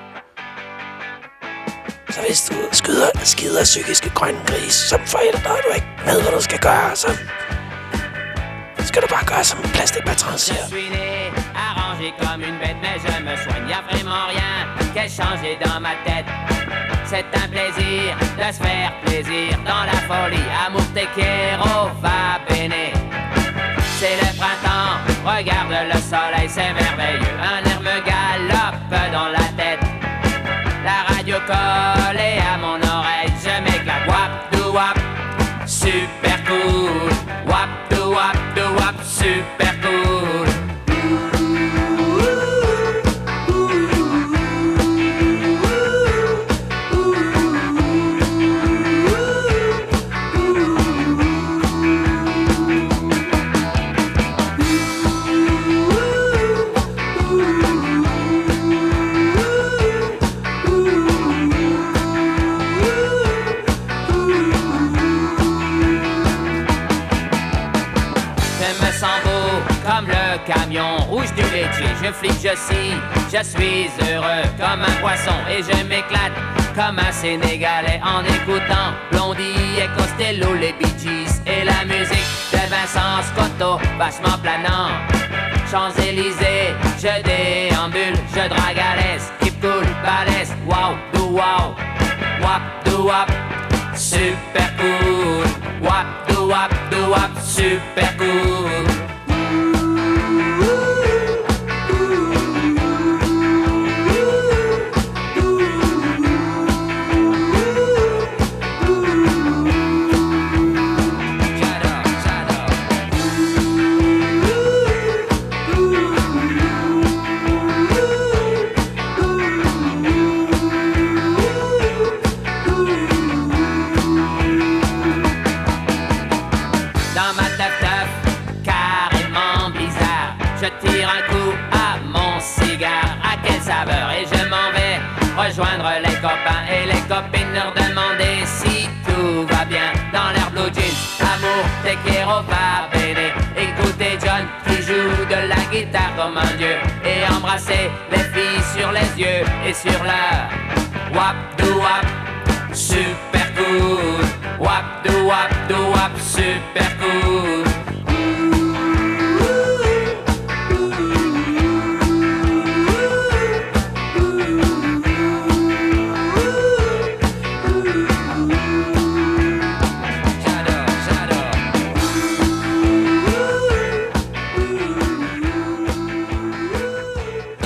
Gris som forælder, og né, arrangé comme une bête, mais je me soigne, y a vraiment rien qui a changé dans ma tête. C'est un plaisir de se faire plaisir dans la folie. Amour te quiero, va bene. C'est le printemps, regarde le soleil, c'est merveilleux. Un air me galope dans la tête. La radio collée food. Wop the wop the wop super. Je suis heureux comme un poisson et je m'éclate comme un Sénégalais en écoutant Blondie et Costello, les Bee et la musique de Vincent Scotto, vachement planant. Champs-Élysées, je déambule, je drague à l'aise, keep cool, balèze, wow, do wow, wap, do wap, super cool, wap, do wap, do wap, super cool. Copines leur demander si tout va bien dans leur blue jeans. Amour, te quiero, va bene. Écoutez John qui joue de la guitare comme un dieu et embrasser les filles sur les yeux et sur leur wap do wap, super cool. Wap do wap do wap, super cool.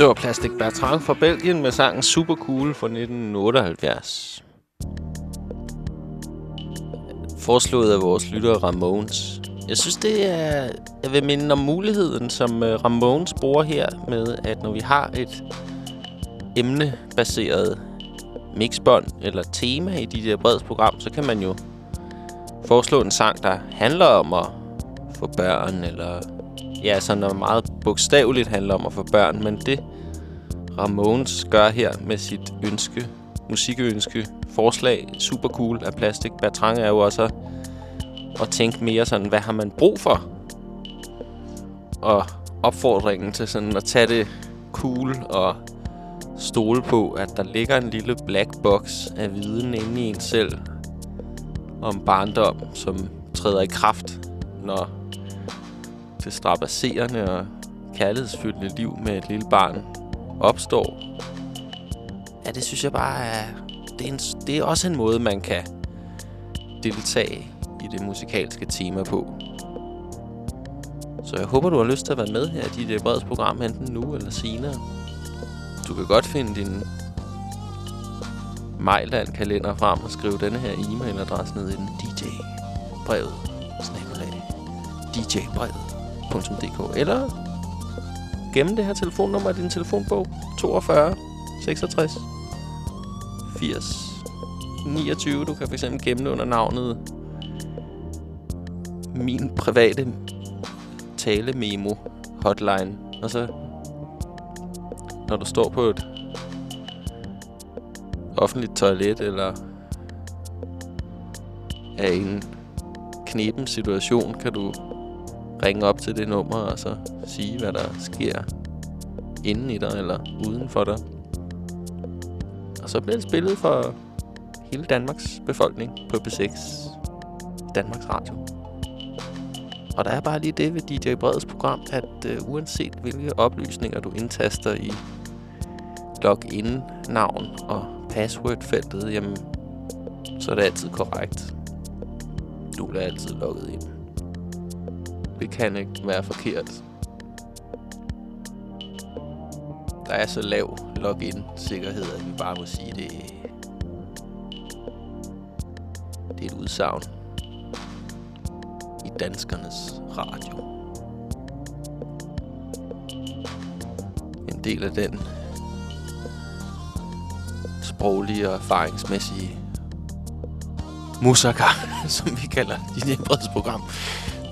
Var Plastic Bertrand fra Belgien med sangen Super Cool fra 1978. Foreslået af vores lytter Ramones. Jeg synes, det er... Jeg vil minde om muligheden, som øh, Ramones bruger her med, at når vi har et emnebaseret mixbånd eller tema i de der breds program, så kan man jo foreslå en sang, der handler om at få børn, eller ja, sådan noget meget bogstaveligt handler om at få børn, men det Ramones gør her med sit ønske, musikønske, forslag, super cool af plastik. Bertrand er jo også at, at tænke mere sådan, hvad har man brug for? Og opfordringen til sådan at tage det cool og stole på, at der ligger en lille black box af viden inde i en selv om barndom, som træder i kraft, når det strabasserende og kærlighedsfyldte liv med et lille barn opstår. Ja, det synes jeg bare er... Det er, en, det er også en måde, man kan deltage i det musikalske tema på. Så jeg håber, du har lyst til at være med her i dit øh, breds program, enten nu eller senere. Du kan godt finde din Mejland-kalender frem og skrive denne her e-mailadresse ned i den DJ-brevet. Snabelag. djbrevet.dk Eller gemme det her telefonnummer i din telefonbog. 42 66 80 29. Du kan fx gemme det under navnet min private tale memo hotline. Og så når du står på et offentligt toilet, eller er i en knepen situation, kan du ringe op til det nummer, og så sige, hvad der sker inden i dig, eller uden for dig. Og så bliver det spillet for hele Danmarks befolkning på P6 Danmarks Radio. Og der er bare lige det ved DJ Breds program, at øh, uanset hvilke oplysninger du indtaster i login-navn og password-feltet, jamen, så er det altid korrekt. Du er altid logget ind. Det kan ikke være forkert. Der er så lav login-sikkerhed, at vi bare må sige, det, det er et udsagn i danskernes radio. En del af den sproglige og erfaringsmæssige musaka, som vi kalder dit program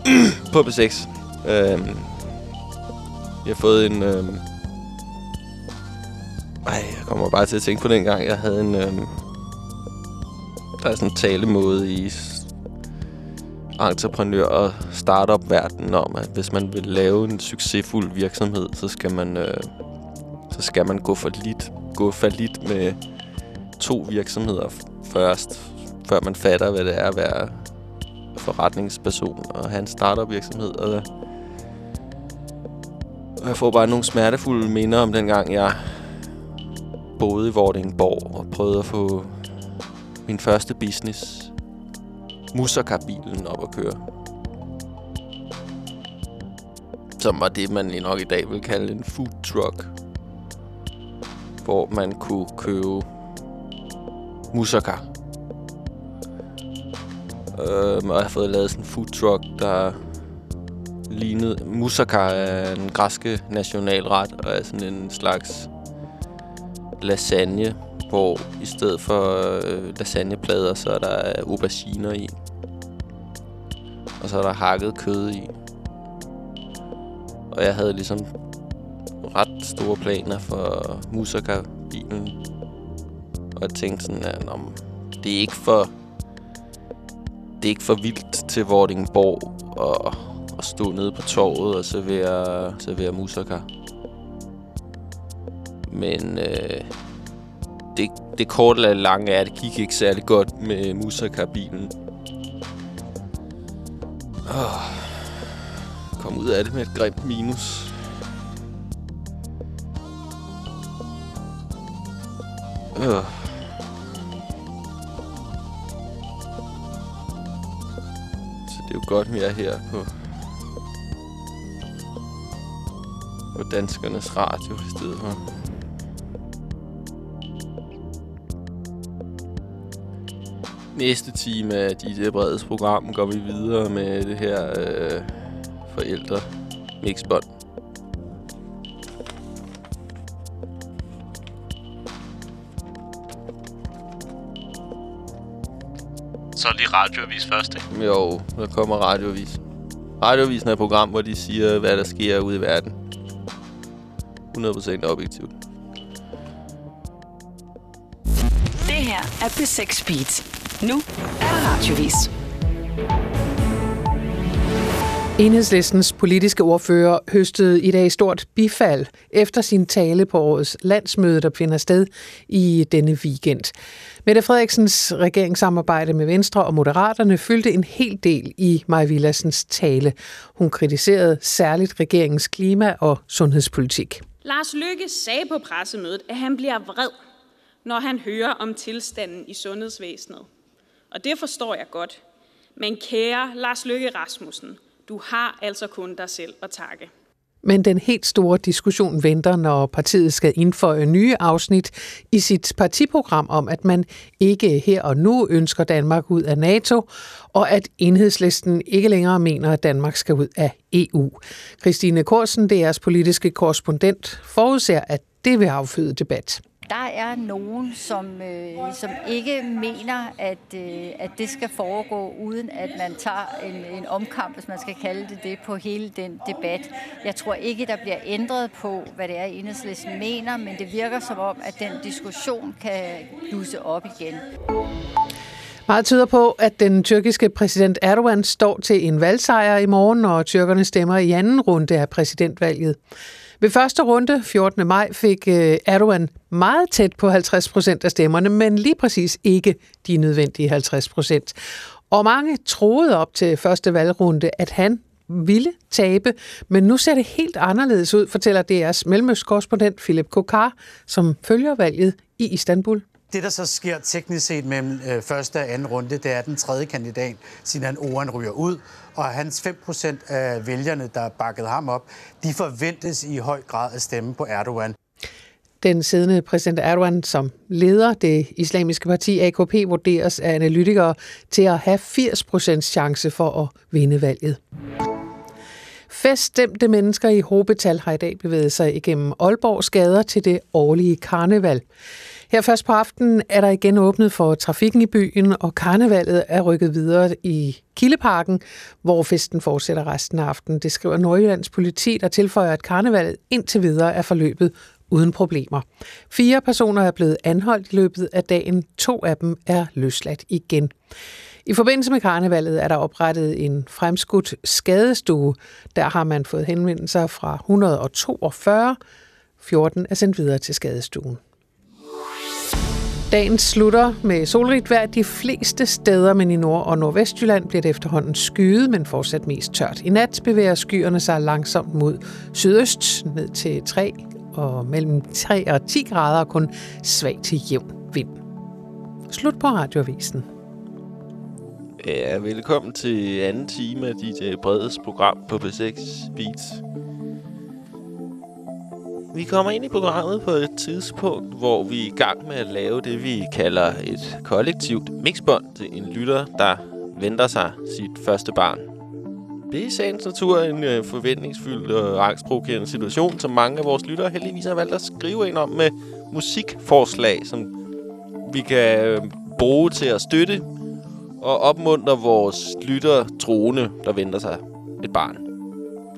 på B6. Øhm, jeg har fået en... Øhm, ej, jeg kommer bare til at tænke på den gang, jeg havde en... Øhm, der er sådan en talemåde i entreprenør- og startup-verdenen om, at hvis man vil lave en succesfuld virksomhed, så skal man, øh, så skal man gå for lidt, gå for lidt med to virksomheder først, før man fatter, hvad det er at være forretningsperson og have en startup-virksomhed. Og, og jeg får bare nogle smertefulde minder om dengang, jeg boede i Vordingborg og prøvede at få min første business, Musaka-bilen, op at køre. Som var det, man nok i dag vil kalde en food truck. Hvor man kunne købe Musaka. Øhm, og jeg har fået lavet sådan en food truck, der lignede... Musaka er en græske nationalret, og er sådan en slags lasagne, hvor i stedet for øh, lasagneplader, så er der auberginer i. Og så er der hakket kød i. Og jeg havde ligesom ret store planer for Musaka-bilen. Og jeg tænkte sådan, at om, det er ikke for... Det er ikke for vildt til Vordingborg og, og stå nede på torvet og servere, servere Musaka. Men øh, det, det korte eller lange er, at det gik ikke særlig godt med Musaka-bilen. Oh, kom ud af det med et grimt minus. Øh. Jo godt, vi er her på, på Danskernes Radio i stedet for. Næste time af DJ Breds program går vi videre med det her øh, forældre mixbånd. Radioavis først, ikke? Jo, der kommer radioavis. Radiovisen er et program, hvor de siger, hvad der sker ude i verden. 100% objektivt. Det her er P6 Beat. Nu er der radiovis. Enhedslistens politiske ordfører høstede i dag stort bifald efter sin tale på årets landsmøde, der finder sted i denne weekend. Mette Frederiksens regeringssamarbejde med Venstre og Moderaterne fyldte en hel del i Maja Villassens tale. Hun kritiserede særligt regeringens klima- og sundhedspolitik. Lars Lykke sagde på pressemødet, at han bliver vred, når han hører om tilstanden i sundhedsvæsenet. Og det forstår jeg godt. Men kære Lars Lykke Rasmussen, du har altså kun dig selv at takke. Men den helt store diskussion venter, når partiet skal indføre nye afsnit i sit partiprogram om, at man ikke her og nu ønsker Danmark ud af NATO, og at enhedslisten ikke længere mener, at Danmark skal ud af EU. Christine Korsen, DR's politiske korrespondent, forudser, at det vil afføde debat. Der er nogen, som, øh, som ikke mener, at, øh, at det skal foregå, uden at man tager en, en omkamp, hvis man skal kalde det det, på hele den debat. Jeg tror ikke, der bliver ændret på, hvad det er, enhedslisten mener, men det virker som om, at den diskussion kan blusse op igen. Meget tyder på, at den tyrkiske præsident Erdogan står til en valgsejr i morgen, når tyrkerne stemmer i anden runde af præsidentvalget. Ved første runde, 14. maj, fik øh, Erdogan meget tæt på 50 procent af stemmerne, men lige præcis ikke de nødvendige 50 procent. Og mange troede op til første valgrunde, at han ville tabe, men nu ser det helt anderledes ud, fortæller DR's mellemøstkorrespondent Philip Kokar, som følger valget i Istanbul. Det, der så sker teknisk set mellem øh, første og anden runde, det er, at den tredje kandidat, Sinan Oren, ryger ud, og hans 5% af vælgerne, der bakkede ham op, de forventes i høj grad at stemme på Erdogan. Den siddende præsident Erdogan, som leder det islamiske parti AKP, vurderes af analytikere til at have 80% chance for at vinde valget. Feststemte mennesker i hobetal har i dag bevæget sig igennem Aalborgs gader til det årlige karneval. Her først på aftenen er der igen åbnet for trafikken i byen, og karnevalet er rykket videre i Kildeparken, hvor festen fortsætter resten af aftenen. Det skriver Nordjyllands politi, der tilføjer, at karnevalet indtil videre er forløbet uden problemer. Fire personer er blevet anholdt i løbet af dagen. To af dem er løsladt igen. I forbindelse med karnevalet er der oprettet en fremskudt skadestue. Der har man fået henvendelser fra 142. 14 er sendt videre til skadestuen. Dagen slutter med solrigt vejr de fleste steder, men i Nord- og Nordvestjylland bliver det efterhånden skyet, men fortsat mest tørt. I nat bevæger skyerne sig langsomt mod sydøst ned til 3 og mellem 3 og 10 grader og kun svag til jævn vind. Slut på radioavisen. Ja, velkommen til anden time af DJ Bredes program på B6 Beats. Vi kommer ind i programmet på et tidspunkt, hvor vi er i gang med at lave det, vi kalder et kollektivt mixbånd til en lytter, der venter sig sit første barn. Det er i sagens natur en øh, forventningsfyldt og angstprovokerende situation, som mange af vores lyttere heldigvis har valgt at skrive ind om med musikforslag, som vi kan øh, bruge til at støtte og opmuntre vores lytter troende, der venter sig et barn.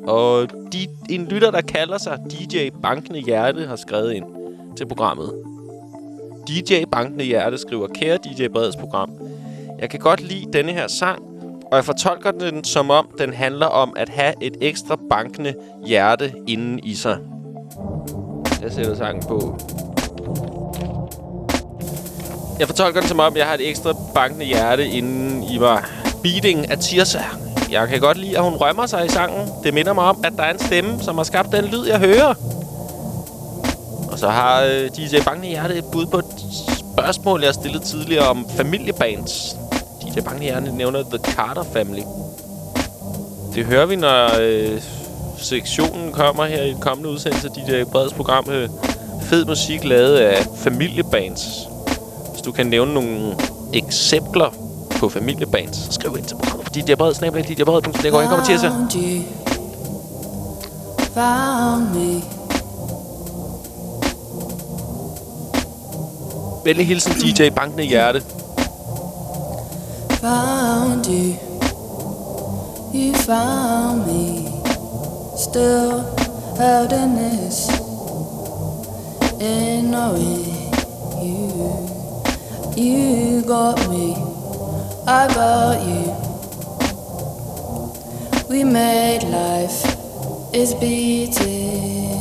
Og de, en lytter, der kalder sig DJ Bankende Hjerte, har skrevet ind til programmet. DJ Bankende Hjerte skriver, Kære DJ Breds program, jeg kan godt lide denne her sang, og jeg fortolker den som om, den handler om at have et ekstra bankende hjerte inden i sig. Jeg sætter sangen på. Jeg fortolker den som om, jeg har et ekstra bankende hjerte inden i mig. Beating af Tirsa. Jeg kan godt lide, at hun rømmer sig i sangen. Det minder mig om, at der er en stemme, som har skabt den lyd, jeg hører. Og så har øh, DJ Bangne Hjerte et bud på et spørgsmål, jeg har stillet tidligere om familiebands. DJ Bangne Hjerte nævner The Carter Family. Det hører vi, når øh, sektionen kommer her i et kommende udsendelse af DJ Breds program. Øh, fed musik lavet af familiebands. Hvis du kan nævne nogle eksempler på familiebands, så skriv ind til programmet på djbred.dk. Jeg kommer til at se. Venlig hilsen DJ Bankende Hjerte. Found you, you found me. Still held in this, in knowing you, you got me, I got you. We made life is beating.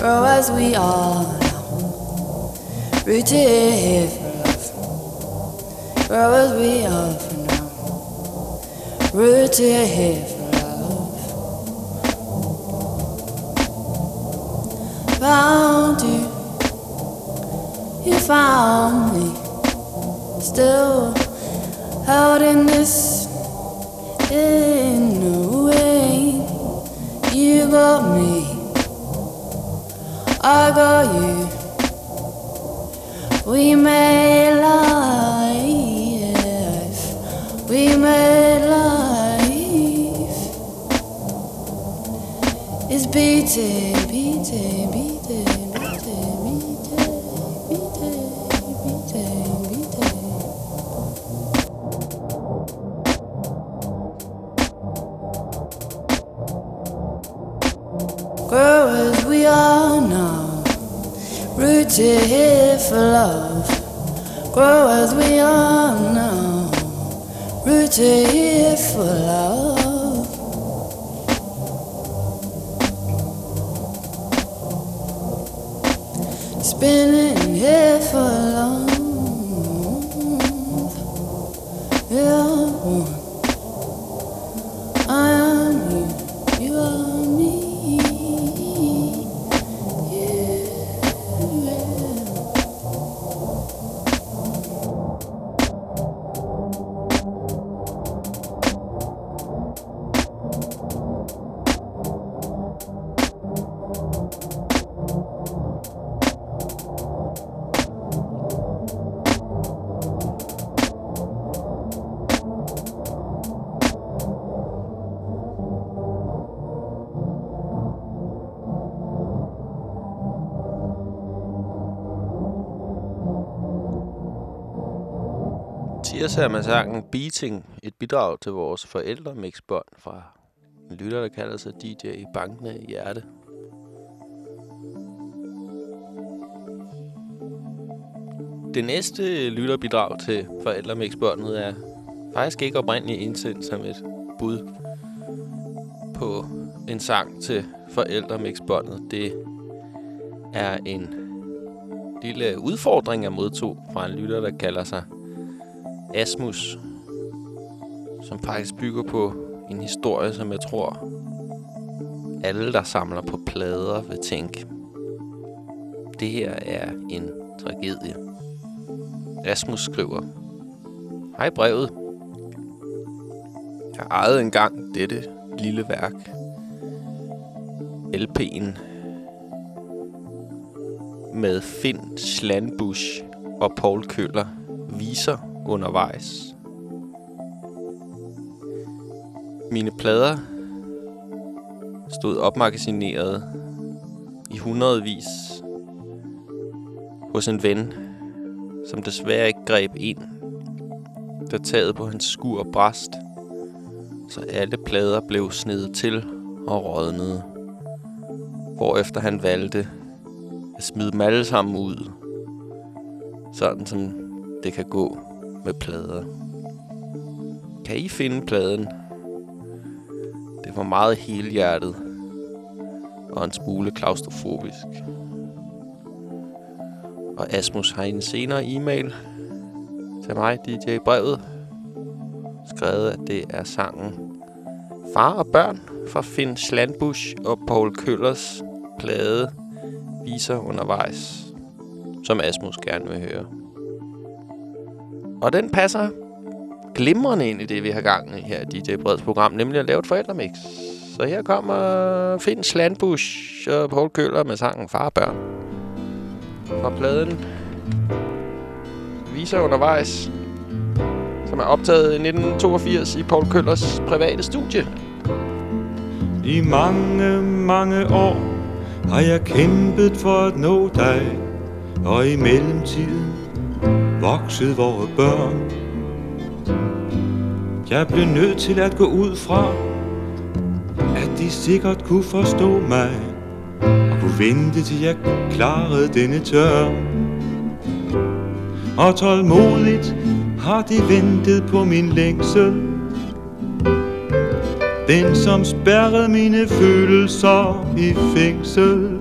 Grow as we are now, rooted here for love. Grow as we are for now, rooted here for love. Found you, you found me, still held in this in a way. You got me. I got you. We made made life. It's beating, beating, beating, beating, beating, beating, beating, beating. We are now, rooted here for love. Grow as we are now, rooted here for love. Her med sangen Beating, et bidrag til vores forældre mixbånd fra en lytter, der kalder sig DJ Bankende Hjerte. Det næste lytterbidrag til Forældremixbåndet er faktisk ikke oprindeligt indsendt som et bud på en sang til Forældremixbåndet. Det er en lille udfordring, jeg modtog fra en lytter, der kalder sig Asmus, som faktisk bygger på en historie, som jeg tror, alle, der samler på plader, vil tænke, det her er en tragedie. Asmus skriver, Hej brevet. Jeg ejede engang dette lille værk. LP'en med Finn Slandbusch og Paul Køller viser undervejs. Mine plader stod opmagasineret i hundredvis hos en ven, som desværre ikke greb ind, da taget på hans skur brast, så alle plader blev snedet til og rådnede, hvorefter han valgte at smide dem alle sammen ud, sådan som det kan gå med plader. Kan I finde pladen? Det var meget helhjertet og en smule klaustrofobisk. Og Asmus har en senere e-mail til mig, DJ Brevet, skrevet, at det er sangen Far og Børn fra Finn Schlandbusch og Paul Køllers plade Viser undervejs, som Asmus gerne vil høre. Og den passer glimrende ind i det, vi har gang i her i DJ Breds program, nemlig at lave et forældremix. Så her kommer Finn Schlandbusch og Paul Køller med sangen Far og Børn fra pladen Viser undervejs, som er optaget i 1982 i Paul Køllers private studie. I mange, mange år har jeg kæmpet for at nå dig, og i mellemtiden vokset vores børn. Jeg blev nødt til at gå ud fra, at de sikkert kunne forstå mig, og kunne vente til jeg klarede denne tør Og tålmodigt har de ventet på min længsel, den som spærrede mine følelser i fængsel.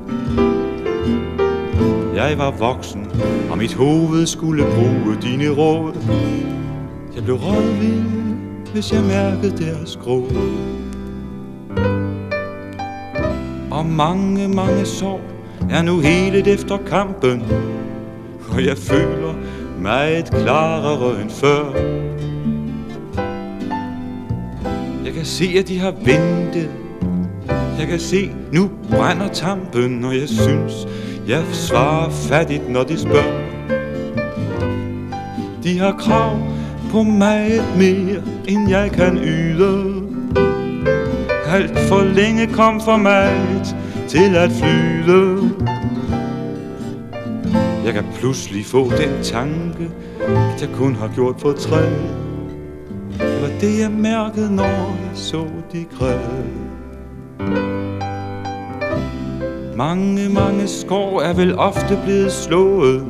Jeg var voksen, og mit hoved skulle bruge dine råd. Jeg blev rådvild, hvis jeg mærkede deres gråd. Og mange, mange sår er nu hele efter kampen, og jeg føler mig et klarere end før. Jeg kan se, at de har ventet. Jeg kan se, nu brænder tampen, og jeg synes, jeg svarer fattigt, når de spørger. De har krav på mig mere, end jeg kan yde. Alt for længe kom for mig til at flyde. Jeg kan pludselig få den tanke, at jeg kun har gjort for træ. Det var det, jeg mærkede, når jeg så de græd. Mange, mange skår er vel ofte blevet slået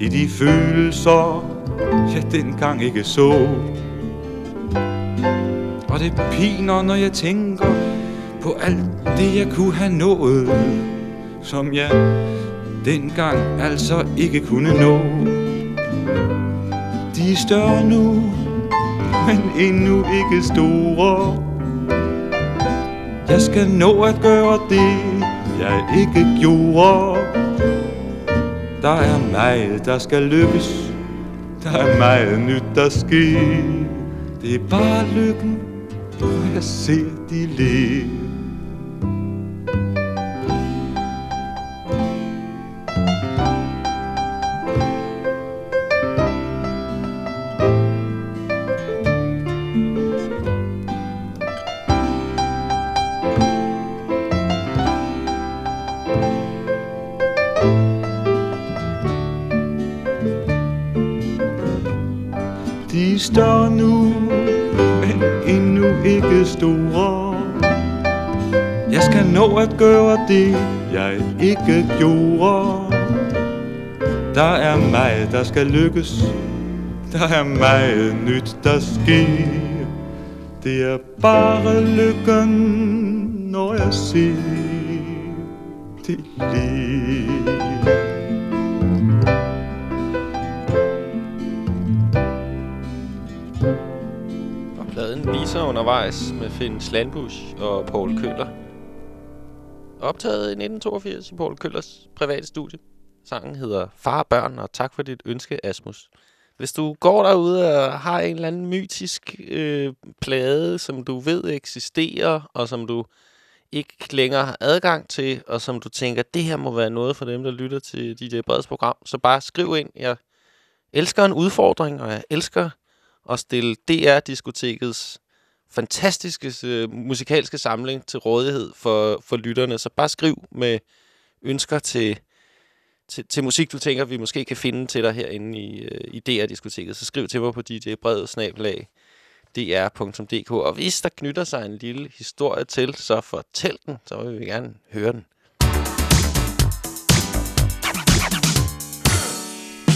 i de følelser, jeg dengang ikke så. Og det piner, når jeg tænker på alt det, jeg kunne have nået, som jeg dengang altså ikke kunne nå. De er større nu, men endnu ikke store. Jeg skal nå at gøre det, jeg ikke gjorde. Der er meget, der skal lykkes. Der er meget nyt, der sker. Det er bare lykken, når jeg ser de leve. Der skal lykkes. Der er meget nyt, der sker. Det er bare lykken, når jeg ser det le. Pladen viser undervejs med Finn Slandbusch og Paul Køller. Optaget i 1982 i Paul Køllers private studie. Sangen hedder Far og Børn, og tak for dit ønske, Asmus. Hvis du går derude og har en eller anden mytisk øh, plade, som du ved eksisterer, og som du ikke længere har adgang til, og som du tænker, det her må være noget for dem, der lytter til DJ Breds program, så bare skriv ind. Jeg elsker en udfordring, og jeg elsker at stille DR-diskotekets fantastiske øh, musikalske samling til rådighed for, for lytterne. Så bare skriv med ønsker til, til, til musik, du tænker, vi måske kan finde til dig herinde i, øh, i DR-diskoteket. Så skriv til mig på djbrevet dr.dk. Og hvis der knytter sig en lille historie til, så fortæl den, så vil vi gerne høre den.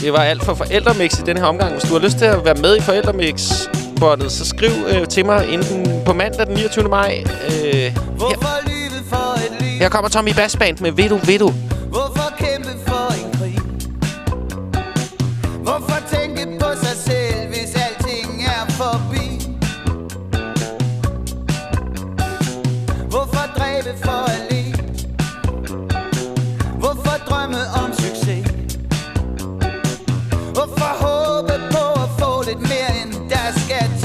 Det var alt for Forældremix i denne her omgang. Hvis du har lyst til at være med i Forældremix-båndet, så skriv øh, til mig enten på mandag den 29. maj. Øh, her. her kommer Tommy Bass Band med Ved du,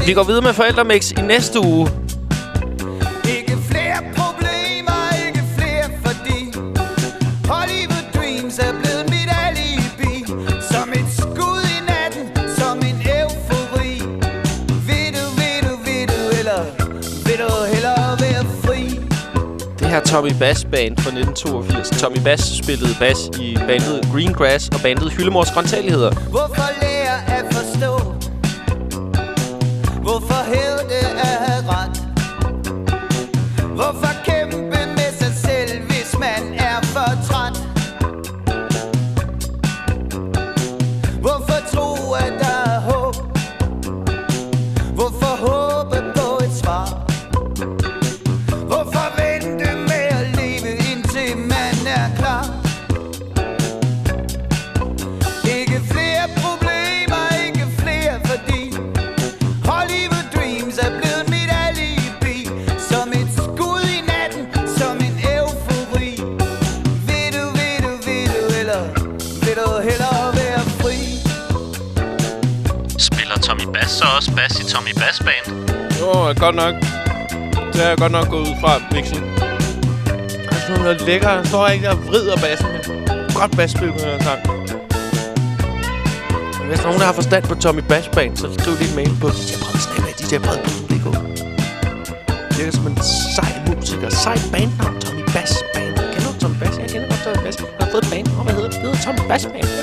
Vi går videre med Forældremix i næste uge. Ikke flere problemer, ikke flere fordi Hollywood Dreams er blevet mit alibi Som et skud i natten, som en eufori Vil du, vil du, vil du, eller vil du hellere være fri? Det her Tommy Bass Band fra 1982. Tommy Bass spillede bass i bandet Green Grass og bandet Hyllemors Grøntsageligheder. Hvorfor Tommy Bass Band? Jo, godt nok. Det er jeg godt nok gået ud fra, Mixi. Altså, hun er lækker. Han står ikke og vrider bassen. Godt basspil på jeg her sang. Hvis der er nogen, der har forstand på Tommy Bass Band, så skriv lige en mail på djbred.dk Det er som en sej musiker. Sej bandnavn, Tommy Bass Band. Kender du Tommy Bass? Jeg kender godt Tommy Bass. Jeg har fået et band. Og hvad hedder det? Det hedder Tommy Bass Band.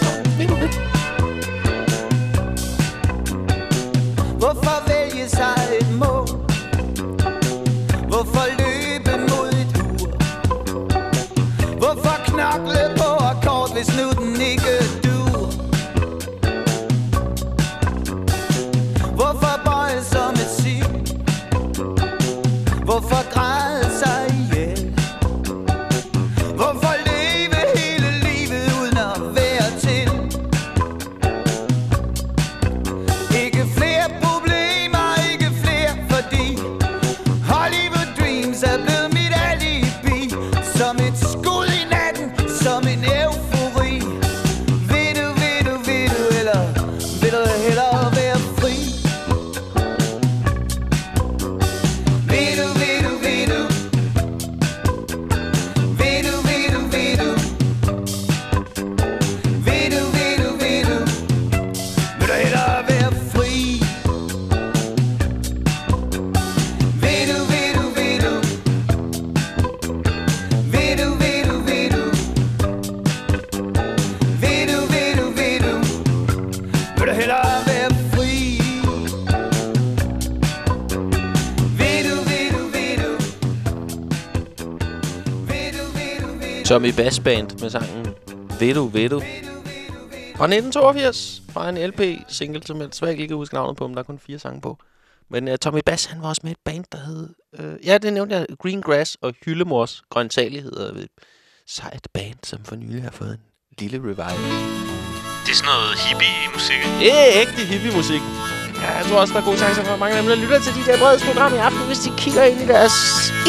Tommy Bass Band med sangen Ved du, ved du? Fra 1982, fra en LP-single, som jeg desværre ikke kan huske navnet på, men der er kun fire sange på. Men uh, Tommy Bass, han var også med et band, der hed... Uh, ja, det nævnte jeg. Green Grass og Hyllemors Grøntsalighed. Et sejt band, som for nylig har fået en lille revival. Det er sådan noget hippie-musik. Det er ægte hippie-musik. Ja, jeg tror også, der er gode chancer for mange af dem, der lytter til de der brede program i aften, hvis de kigger ind i deres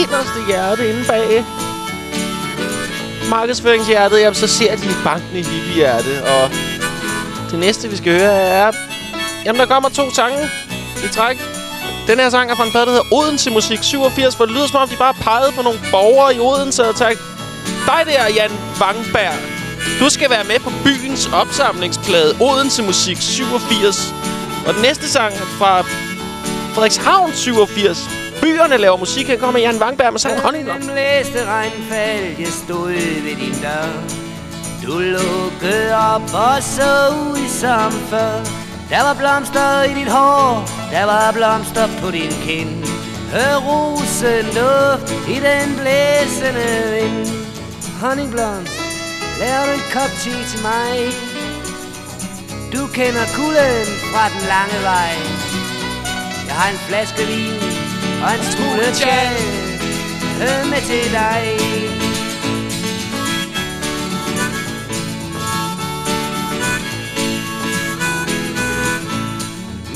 inderste hjerte inde bag markedsføringshjertet, jamen, så ser de bankende hippiehjerte. Og det næste, vi skal høre, er... Jamen, der kommer to sange i træk. Den her sang er fra en plade, der hedder Odense Musik 87, hvor det lyder som om, de bare pegede på nogle borgere i Odense og sagde, dig der, Jan Wangberg, du skal være med på byens opsamlingsplade Odense Musik 87. Og den næste sang er fra Frederikshavn 87. Byerne laver musik. Her kommer Jan Wangberg med sangen Honeyblom. Den blæste regnfald, jeg stod ved din dør. Du lukkede op og så ud som før. Der var blomster i dit hår, der var blomster på din kind. Hør rosen luft i den blæsende vind. Honeyblomst, lav en kop te til mig. Du kender kulden fra den lange vej. Jeg har en flaske vin og en smule tjal med til dig.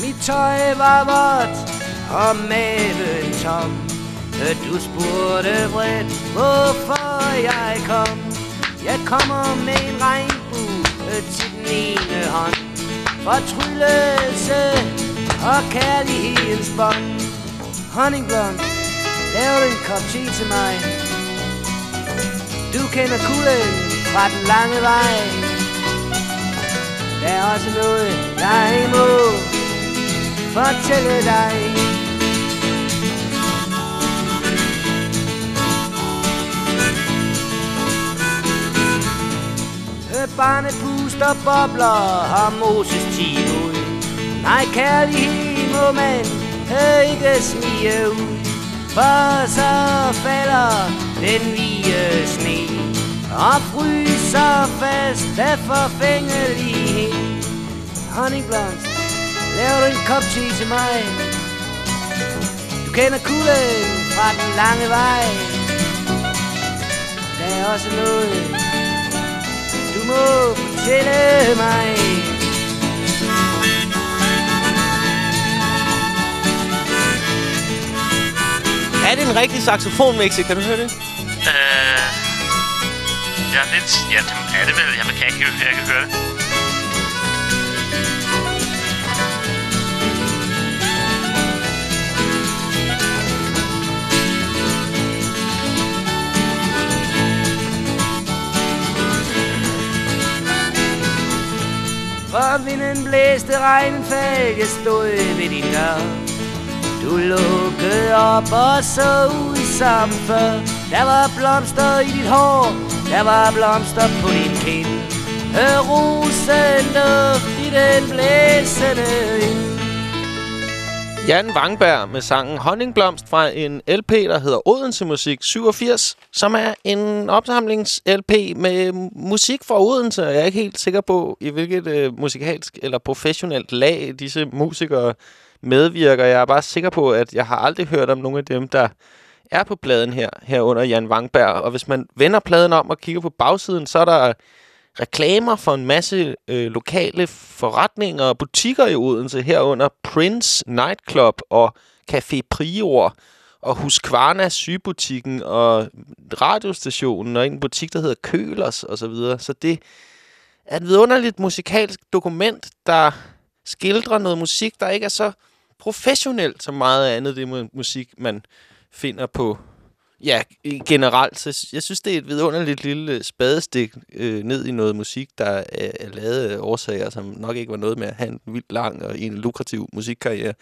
Mit tøj var vådt og maven tom. Du spurgte vredt, hvorfor jeg kom. Jeg kommer med en regnbue til den ene hånd. Fortryllelse og kærlighedens bånd. Honeyblom, Lavede en kop te til mig. Du kender kulden fra den lange vej. Der er også noget, jeg må fortælle dig. Barnet puster bobler, har Moses tid ud. Nej, kærlighed må man ikke smige ud. For så falder den hvide sne og fryser fast af forfængelighed. Honeyblomst, laver du en kop te til mig. Du kender kulden fra den lange vej. Der er også noget, du må fortælle mig. Er det en rigtig saxofon Kan du høre det? Øh... Ja, lidt... Ja, det er det vel. Jeg kan ikke jeg kan høre det. For vinden blæste regnfald, jeg stod ved din dør. Du lukkede op og så ud som før. Der var blomster i dit hår, der var blomster på din kind. Hør rosen luft i den blæsende vind. Jan Wangberg med sangen Honningblomst fra en LP, der hedder Odense Musik 87, som er en opsamlings-LP med musik fra Odense. Jeg er ikke helt sikker på, i hvilket øh, musikalsk eller professionelt lag disse musikere medvirker. Jeg er bare sikker på, at jeg har aldrig hørt om nogen af dem, der er på pladen her, herunder Jan Wangberg. Og hvis man vender pladen om og kigger på bagsiden, så er der reklamer for en masse øh, lokale forretninger og butikker i Odense, herunder Prince Nightclub og Café Prior og Husqvarna sygebutikken og radiostationen og en butik, der hedder Kølers og så videre. Så det er et vidunderligt musikalsk dokument, der skildrer noget musik, der ikke er så professionelt som meget andet det musik, man finder på Ja, generelt. Så jeg synes, det er et vidunderligt lille øh, spadestik øh, ned i noget musik, der er, er lavet af årsager, som nok ikke var noget med at have en vildt lang og en lukrativ musikkarriere.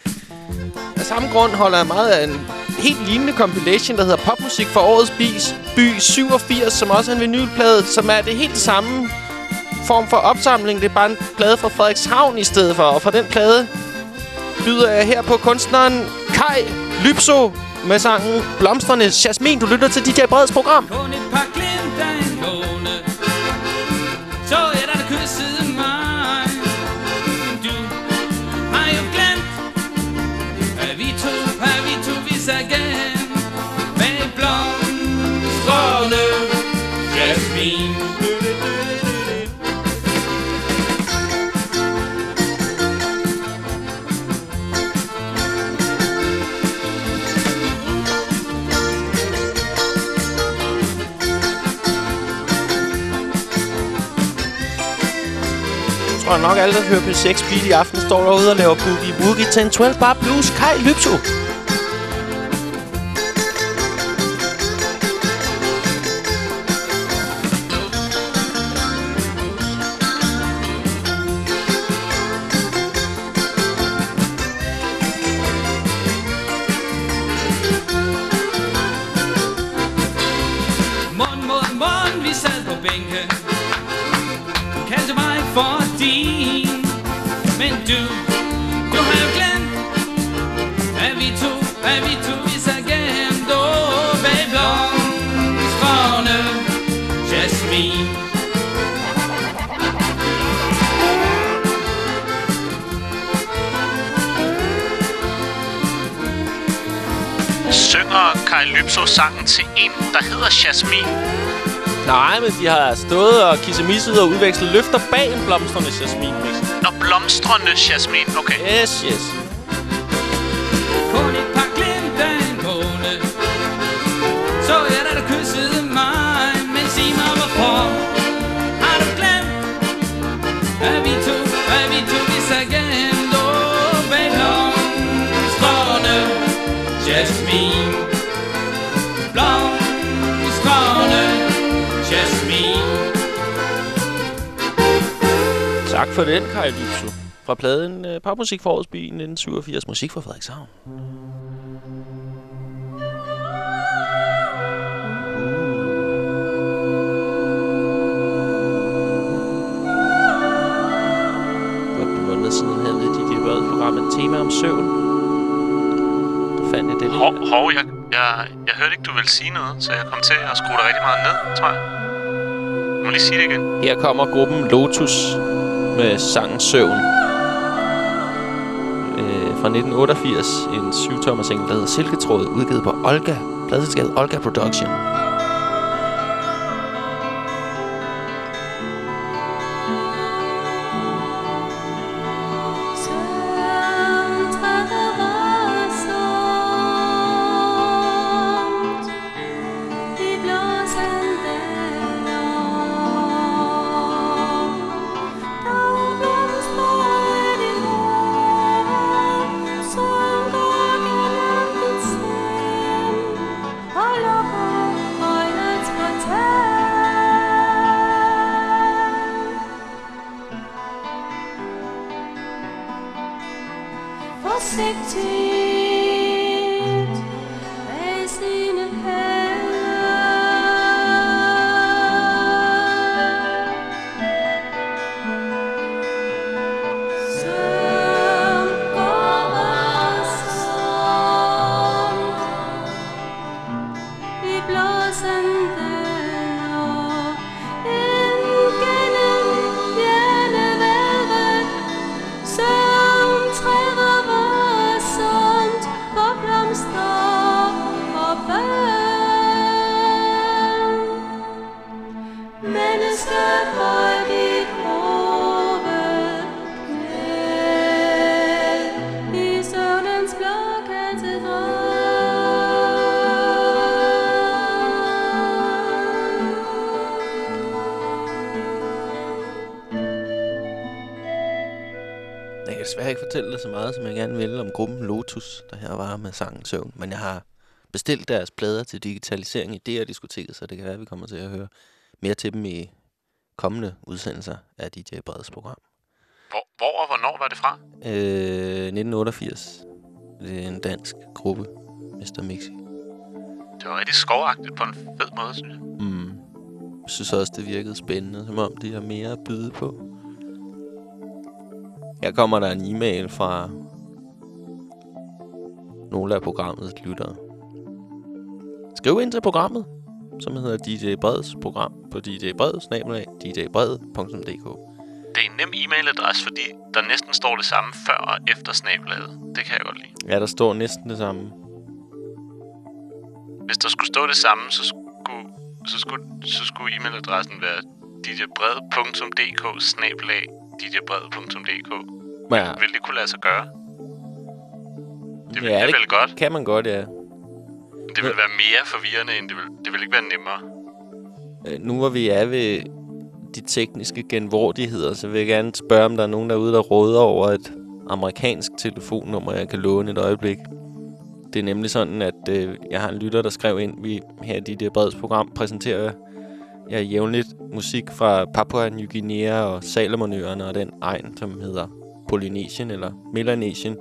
Af samme grund holder jeg meget af en helt lignende compilation, der hedder Popmusik for årets bis, by 87, som også er en vinylplade, som er det helt samme form for opsamling. Det er bare en plade fra Frederikshavn i stedet for. Og fra den plade byder jeg her på kunstneren Kai Lypso med sangen Blomstrende Jasmin. Du lytter til DJ Breds program. Kun et par glimt af en og nok alle, der hører P6 Beat i aften, står derude og laver boogie woogie til en 12 bar blues. Kai Lypso. Lypso sangen til en, der hedder Jasmin. Nej, men de har stået og kissemisset og udvekslet løfter bag en blomstrende jasmin. Nå, blomstrende Jasmin. Okay. Yes, yes. Tak for den, Kai Lypso. Fra pladen uh, Popmusik for Årets By 1987. Musik fra Frederikshavn. For måneder siden havde dit i program et tema om søvn. Der fandt jeg det. Hov, hov jeg, jeg, jeg hørte ikke, du ville sige noget, så jeg kom til at skrue dig rigtig meget ned, tror jeg. Må lige sige det igen. Her kommer gruppen Lotus med sangen Søvn. Øh, fra 1988. En 7-tommer single, der hedder Silketråd, udgivet på Olga. Pladselskabet Olga Production. Så meget, som jeg gerne vil om gruppen Lotus, der her var med sangen Søvn. Men jeg har bestilt deres plader til digitalisering i DR-diskoteket, så det kan være, at vi kommer til at høre mere til dem i kommende udsendelser af DJ Breds program. Hvor, hvor og hvornår var det fra? Øh, 1988. Det er en dansk gruppe, Mr. Mixi. Det var rigtig skovagtigt på en fed måde, synes jeg. Mm. Jeg synes også, det virkede spændende, som om de har mere at byde på. Her kommer der en e-mail fra nogle af programmets lyttere. Skriv ind til programmet, som hedder DJ Breds program på djbred, snabelag, djbred.dk. Det er en nem e-mailadresse, fordi der næsten står det samme før og efter snablaget. Det kan jeg godt lide. Ja, der står næsten det samme. Hvis der skulle stå det samme, så skulle, så skulle, så skulle e-mailadressen være djbred.dk snablag djbred.dk. Ja. Vil det kunne lade sig gøre? Det vil ja, det det vel godt. kan man godt, ja. Det vil være mere forvirrende, end det vil, det vil ikke være nemmere. Øh, nu hvor vi er ved de tekniske genvordigheder, så vil jeg gerne spørge, om der er nogen derude, der råder over et amerikansk telefonnummer, jeg kan låne et øjeblik. Det er nemlig sådan, at øh, jeg har en lytter, der skrev ind, vi her i dit breds program præsenterer ja, jævnligt musik fra Papua New Guinea og Salomonøerne og den egen, som hedder Polynesien eller Melanesien.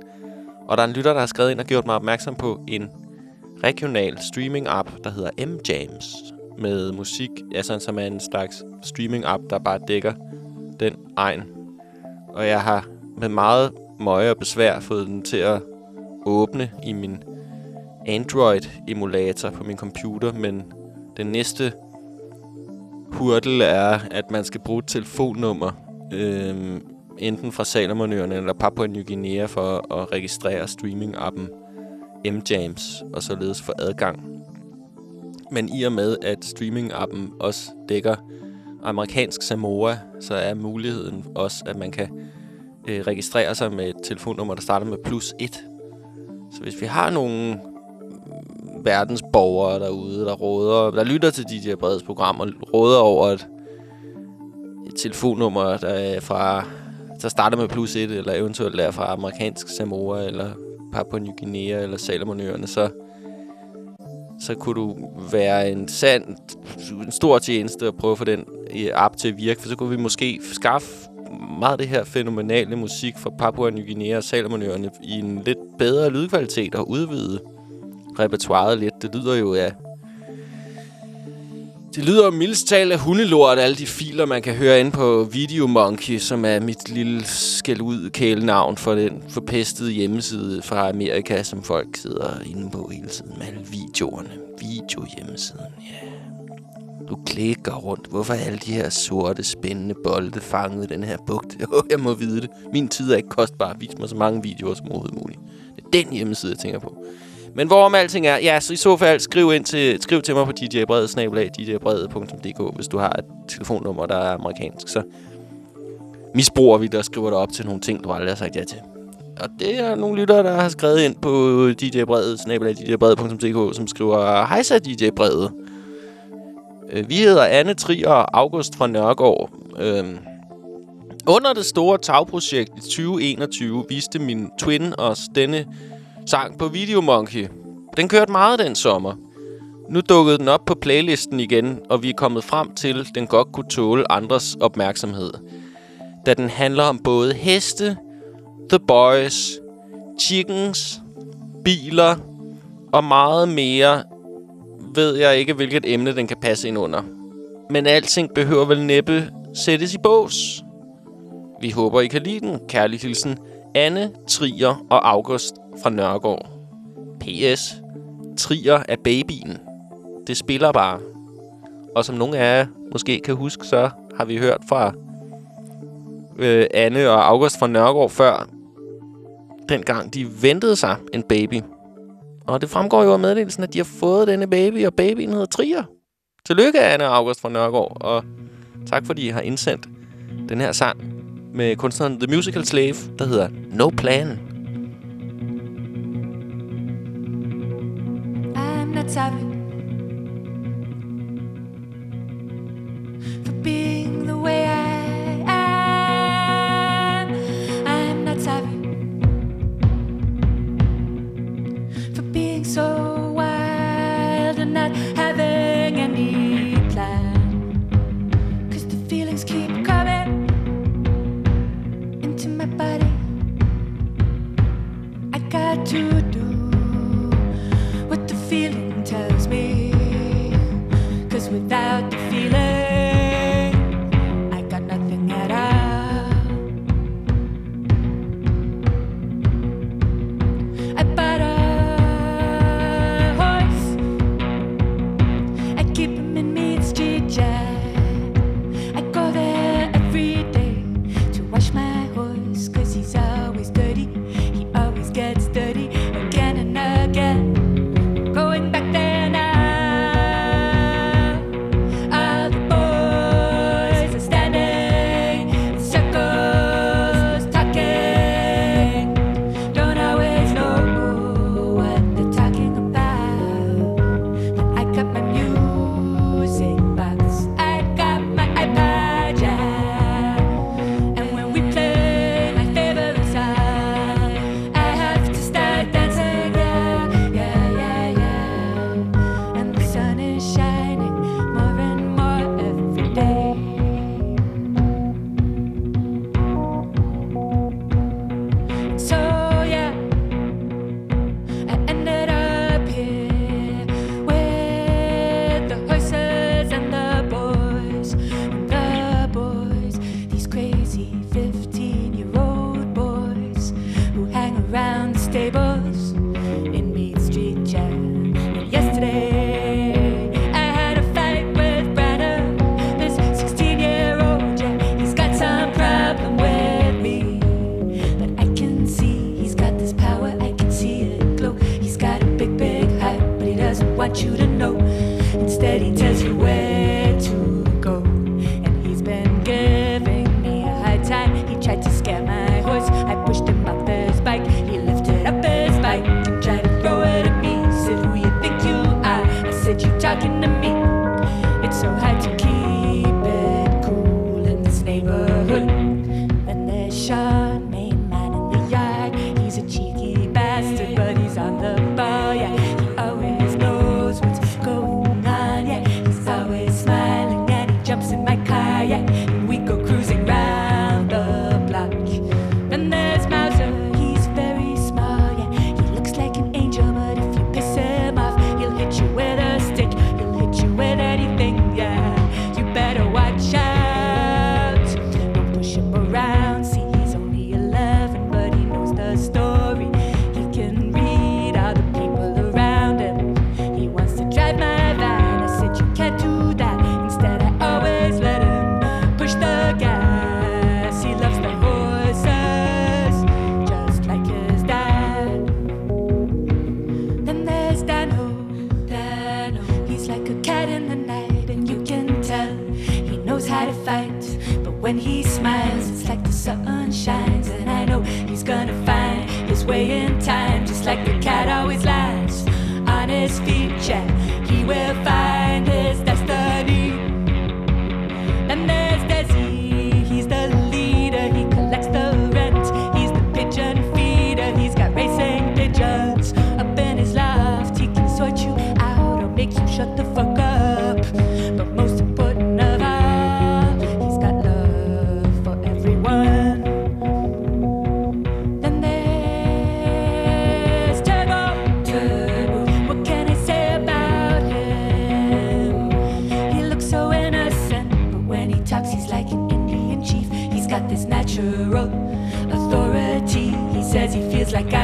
Og der er en lytter, der har skrevet ind og gjort mig opmærksom på en regional streaming-app, der hedder M-Jams, med musik, altså som er en slags streaming-app, der bare dækker den egen. Og jeg har med meget møje og besvær fået den til at åbne i min Android-emulator på min computer, men den næste hurdle er, at man skal bruge et telefonnummer, øh, enten fra Salomonøerne eller Papua New Guinea, for at registrere streaming-appen M-James, og således få adgang. Men i og med, at streaming-appen også dækker amerikansk Samoa, så er muligheden også, at man kan øh, registrere sig med et telefonnummer, der starter med plus 1. Så hvis vi har nogle verdens borgere derude, der råder, der lytter til de breds program og råder over et, et telefonnummer, der er fra der starter med plus 1, eller eventuelt er fra amerikansk Samoa, eller Papua New Guinea, eller Salomonøerne, så så kunne du være en sand, en stor tjeneste at prøve at få den øh, app til at virke, for så kunne vi måske skaffe meget af det her fænomenale musik fra Papua New Guinea og Salomonøerne i en lidt bedre lydkvalitet og udvide repertoireet lidt. Det lyder jo af... Det lyder jo mildest talt af hundelort, alle de filer, man kan høre inde på Video Monkey, som er mit lille skæld ud kælenavn for den forpestede hjemmeside fra Amerika, som folk sidder inde på hele tiden med alle videoerne. Video-hjemmesiden, ja. Du klikker rundt. Hvorfor er alle de her sorte, spændende bolde fanget i den her bugt? Jo, jeg må vide det. Min tid er ikke kostbar. Vis mig så mange videoer som overhovedet muligt. Det er den hjemmeside, jeg tænker på. Men hvorom alting er, ja, så i så fald skriv, ind til, skriv til mig på djbredet, snabelag, djbredet.dk, hvis du har et telefonnummer, der er amerikansk, så misbruger vi det og skriver dig op til nogle ting, du aldrig har sagt ja til. Og det er nogle lyttere, der har skrevet ind på djbredet, snabelag, djbredet.dk, som skriver, Hejsa djbredet. Øh, vi hedder Anne Trier og August fra Nørgaard. Øhm, under det store tagprojekt i 2021 viste min twin os denne sang på Videomonkey. Den kørte meget den sommer. Nu dukkede den op på playlisten igen, og vi er kommet frem til, at den godt kunne tåle andres opmærksomhed. Da den handler om både heste, The Boys, chickens, biler og meget mere, ved jeg ikke, hvilket emne den kan passe ind under. Men alting behøver vel næppe sættes i bås. Vi håber, I kan lide den. Kærlig hilsen, Anne, Trier og August fra Nørregård. P.S. Trier er babyen. Det spiller bare. Og som nogle af jer måske kan huske, så har vi hørt fra øh, Anne og August fra Nørregård før, dengang de ventede sig en baby. Og det fremgår jo af meddelelsen, at de har fået denne baby, og babyen hedder Trier. Tillykke, Anne og August fra Nørregård, og tak fordi I har indsendt den her sang med kunstneren The Musical Slave, der hedder No Plan. Not sorry for being the way I am. I'm not sorry for being so wild and not having any plan. Cause the feelings keep coming into my body. I got to do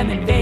women.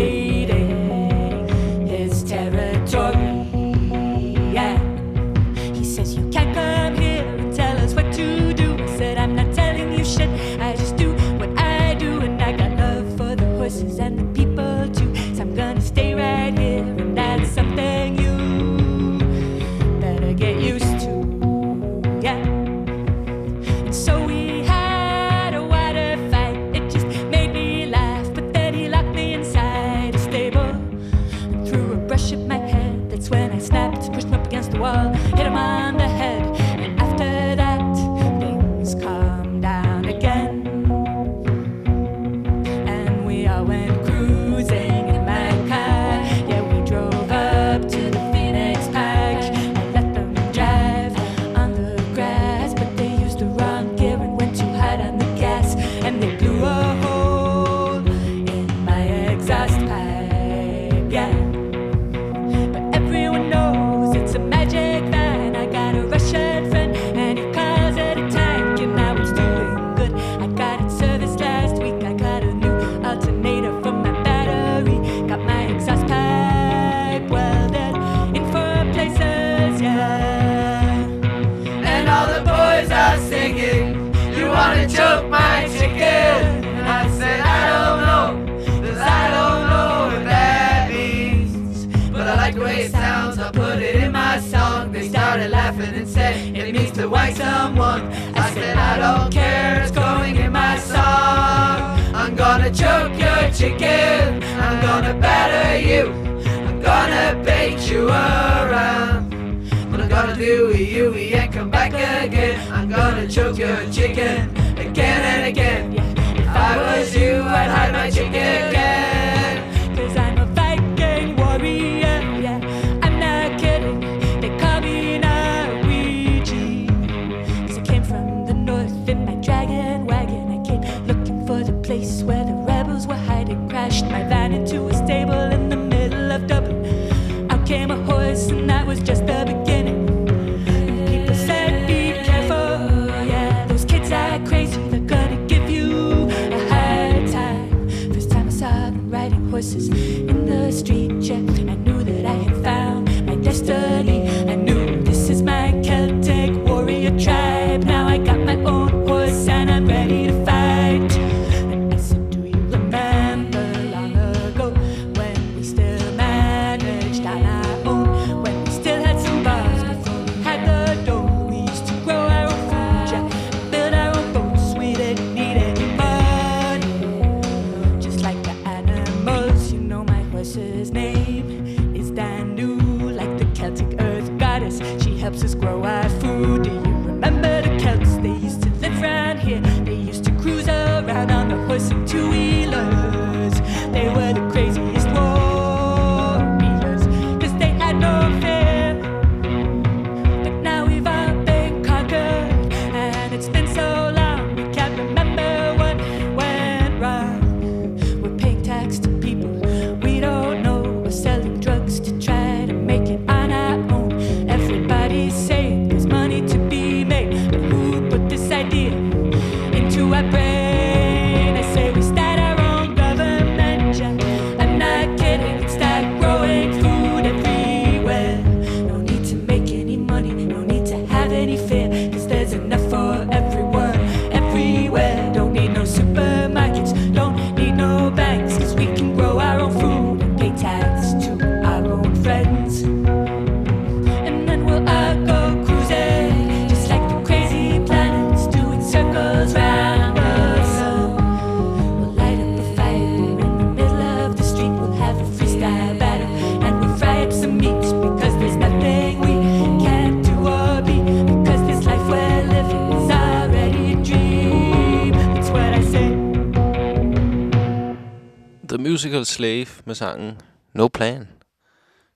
Musical Slave med sangen No Plan.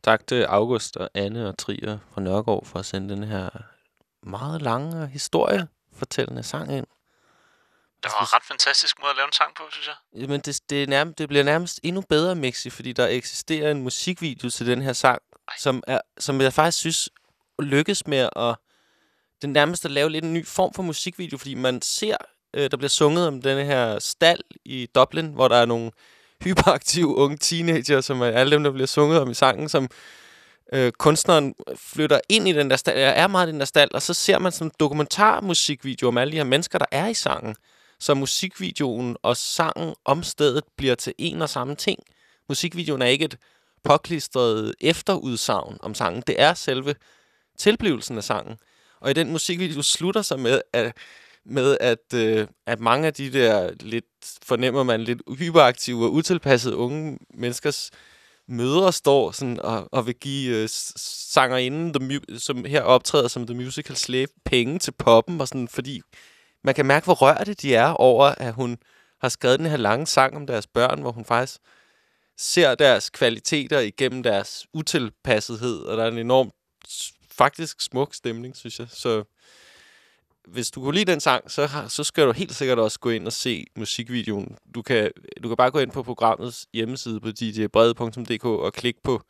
Tak til August og Anne og Trier fra Nørgaard for at sende den her meget lange historiefortællende sang ind. Det var en ret fantastisk måde at lave en sang på, synes jeg. Jamen, det, det, er nærmest, det bliver nærmest endnu bedre, Mixi, fordi der eksisterer en musikvideo til den her sang, som, er, som jeg faktisk synes lykkes med at... Det er nærmest at lave lidt en ny form for musikvideo, fordi man ser, øh, der bliver sunget om den her stald i Dublin, hvor der er nogle hyperaktive unge teenager, som er alle dem, der bliver sunget om i sangen, som øh, kunstneren flytter ind i den der stald, er meget i den der stald, og så ser man sådan en dokumentarmusikvideo om alle de her mennesker, der er i sangen. Så musikvideoen og sangen om stedet bliver til en og samme ting. Musikvideoen er ikke et påklistret efterudsagn om sangen. Det er selve tilblivelsen af sangen. Og i den musikvideo slutter sig med, at, med at, øh, at mange af de der lidt, fornemmer man, lidt hyperaktive og utilpassede unge menneskers mødre står sådan og, og vil give øh, s- sangerinden, the som her optræder som The Musical Slave, penge til poppen, og sådan, fordi man kan mærke, hvor rørte de er over, at hun har skrevet den her lange sang om deres børn, hvor hun faktisk ser deres kvaliteter igennem deres utilpassethed, og der er en enorm, faktisk smuk stemning, synes jeg. Så hvis du kunne lide den sang, så, har, så skal du helt sikkert også gå ind og se musikvideoen. Du kan, du kan bare gå ind på programmets hjemmeside på djbrede.dk og klikke på,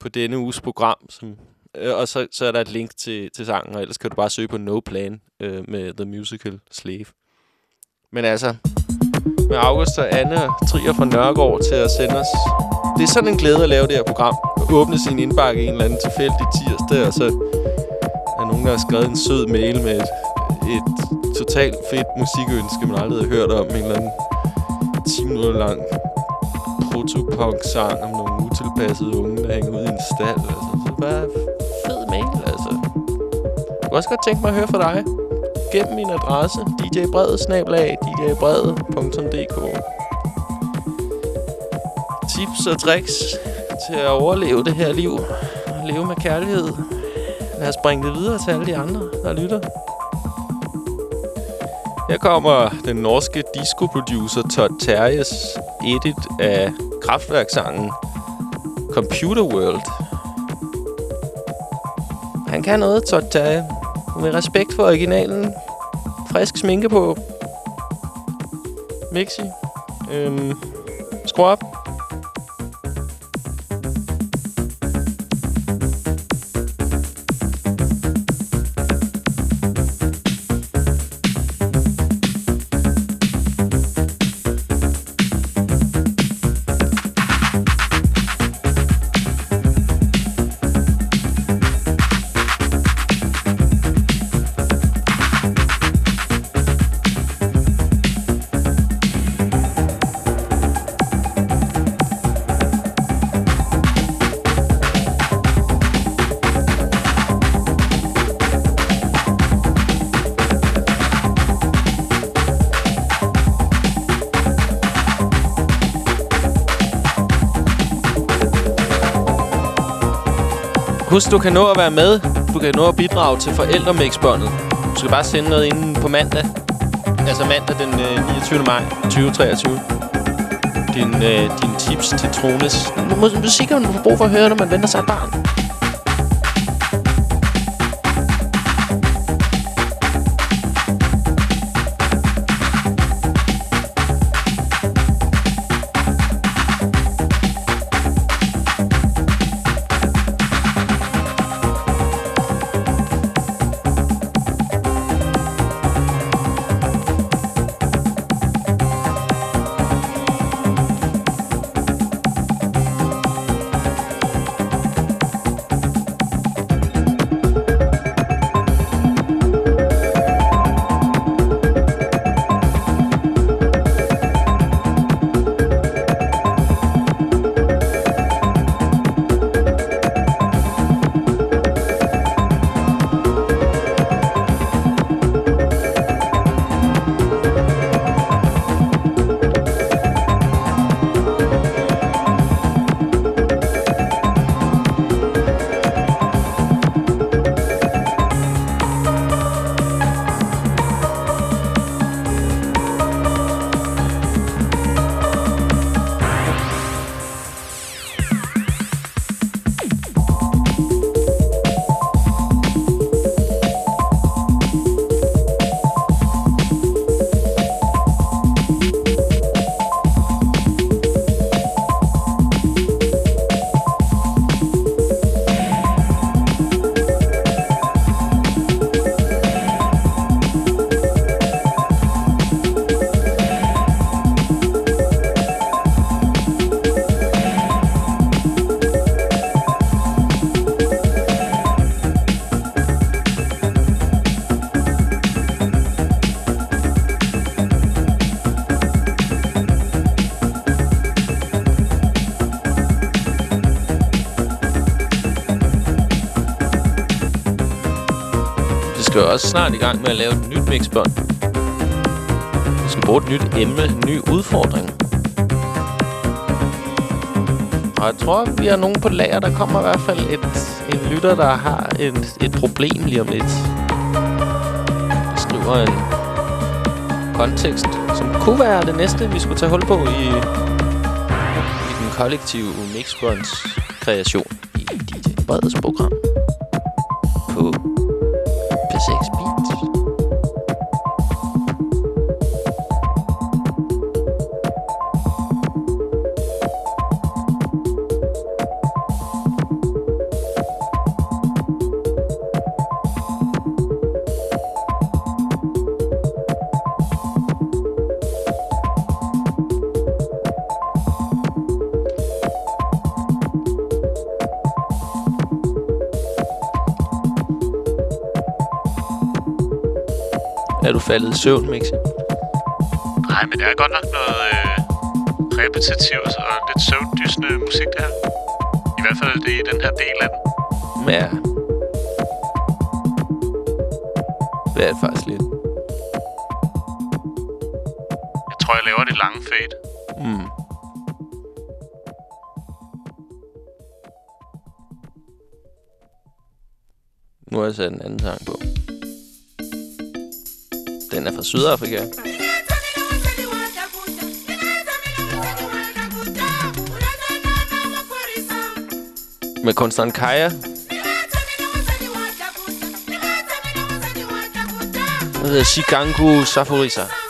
på denne uges program, som, øh, og så, så er der et link til, til sangen, og ellers kan du bare søge på No Plan øh, med The Musical Slave. Men altså, med August og Anne og Trier fra Nørregård til at sende os. Det er sådan en glæde at lave det her program. Åbne sin indbakke en eller anden tilfældig tirsdag, og så er nogen, der har skrevet en sød mail med et, et totalt fedt musikønske, man aldrig har hørt om. En eller anden 10 minutter lang protopunk-sang om nogle utilpassede unge, der hænger ud i en stald. Altså. Så bare fed mail, altså. Jeg kunne også godt tænke mig at høre fra dig. Gennem min adresse, djbrede-snablag, djbrede.dk Tips og tricks til at overleve det her liv. Leve med kærlighed. Lad os bringe det videre til alle de andre, der lytter. Her kommer den norske disco-producer Todd Terjes edit af kraftværkssangen Computer World. Han kan noget, Todd Terje. Med respekt for originalen. Frisk sminke på. Mixi. Øhm, skru op. Husk, du kan nå at være med. Du kan nå at bidrage til forældremixbåndet. Du skal bare sende noget inden på mandag. Altså mandag den øh, 29. maj 2023. Din, øh, din tips til Trones. Musik Musik, man får brug for at høre, når man venter sig et barn. Også snart i gang med at lave et nyt mixbånd. Vi skal bruge et nyt emne, en ny udfordring. Og jeg tror, vi har nogen på lager. Der kommer i hvert fald et, en lytter, der har en, et problem lige om lidt. Jeg skriver en kontekst, som kunne være det næste, vi skulle tage hul på i, i den kollektive mixbånds kreation i DJ Breds program faldet i søvn, Mixi? Nej, men det er godt nok noget øh, repetitivt og lidt søvndysende musik, det her. I hvert fald det i den her del af den. Ja. Det er det faktisk lidt. Jeg tror, jeg laver det lange fade. Mm. Nu har jeg sat en anden sang på. Fra Sydafrika. Med kunstneren Kaya. Den hedder Shigangu Saforisa.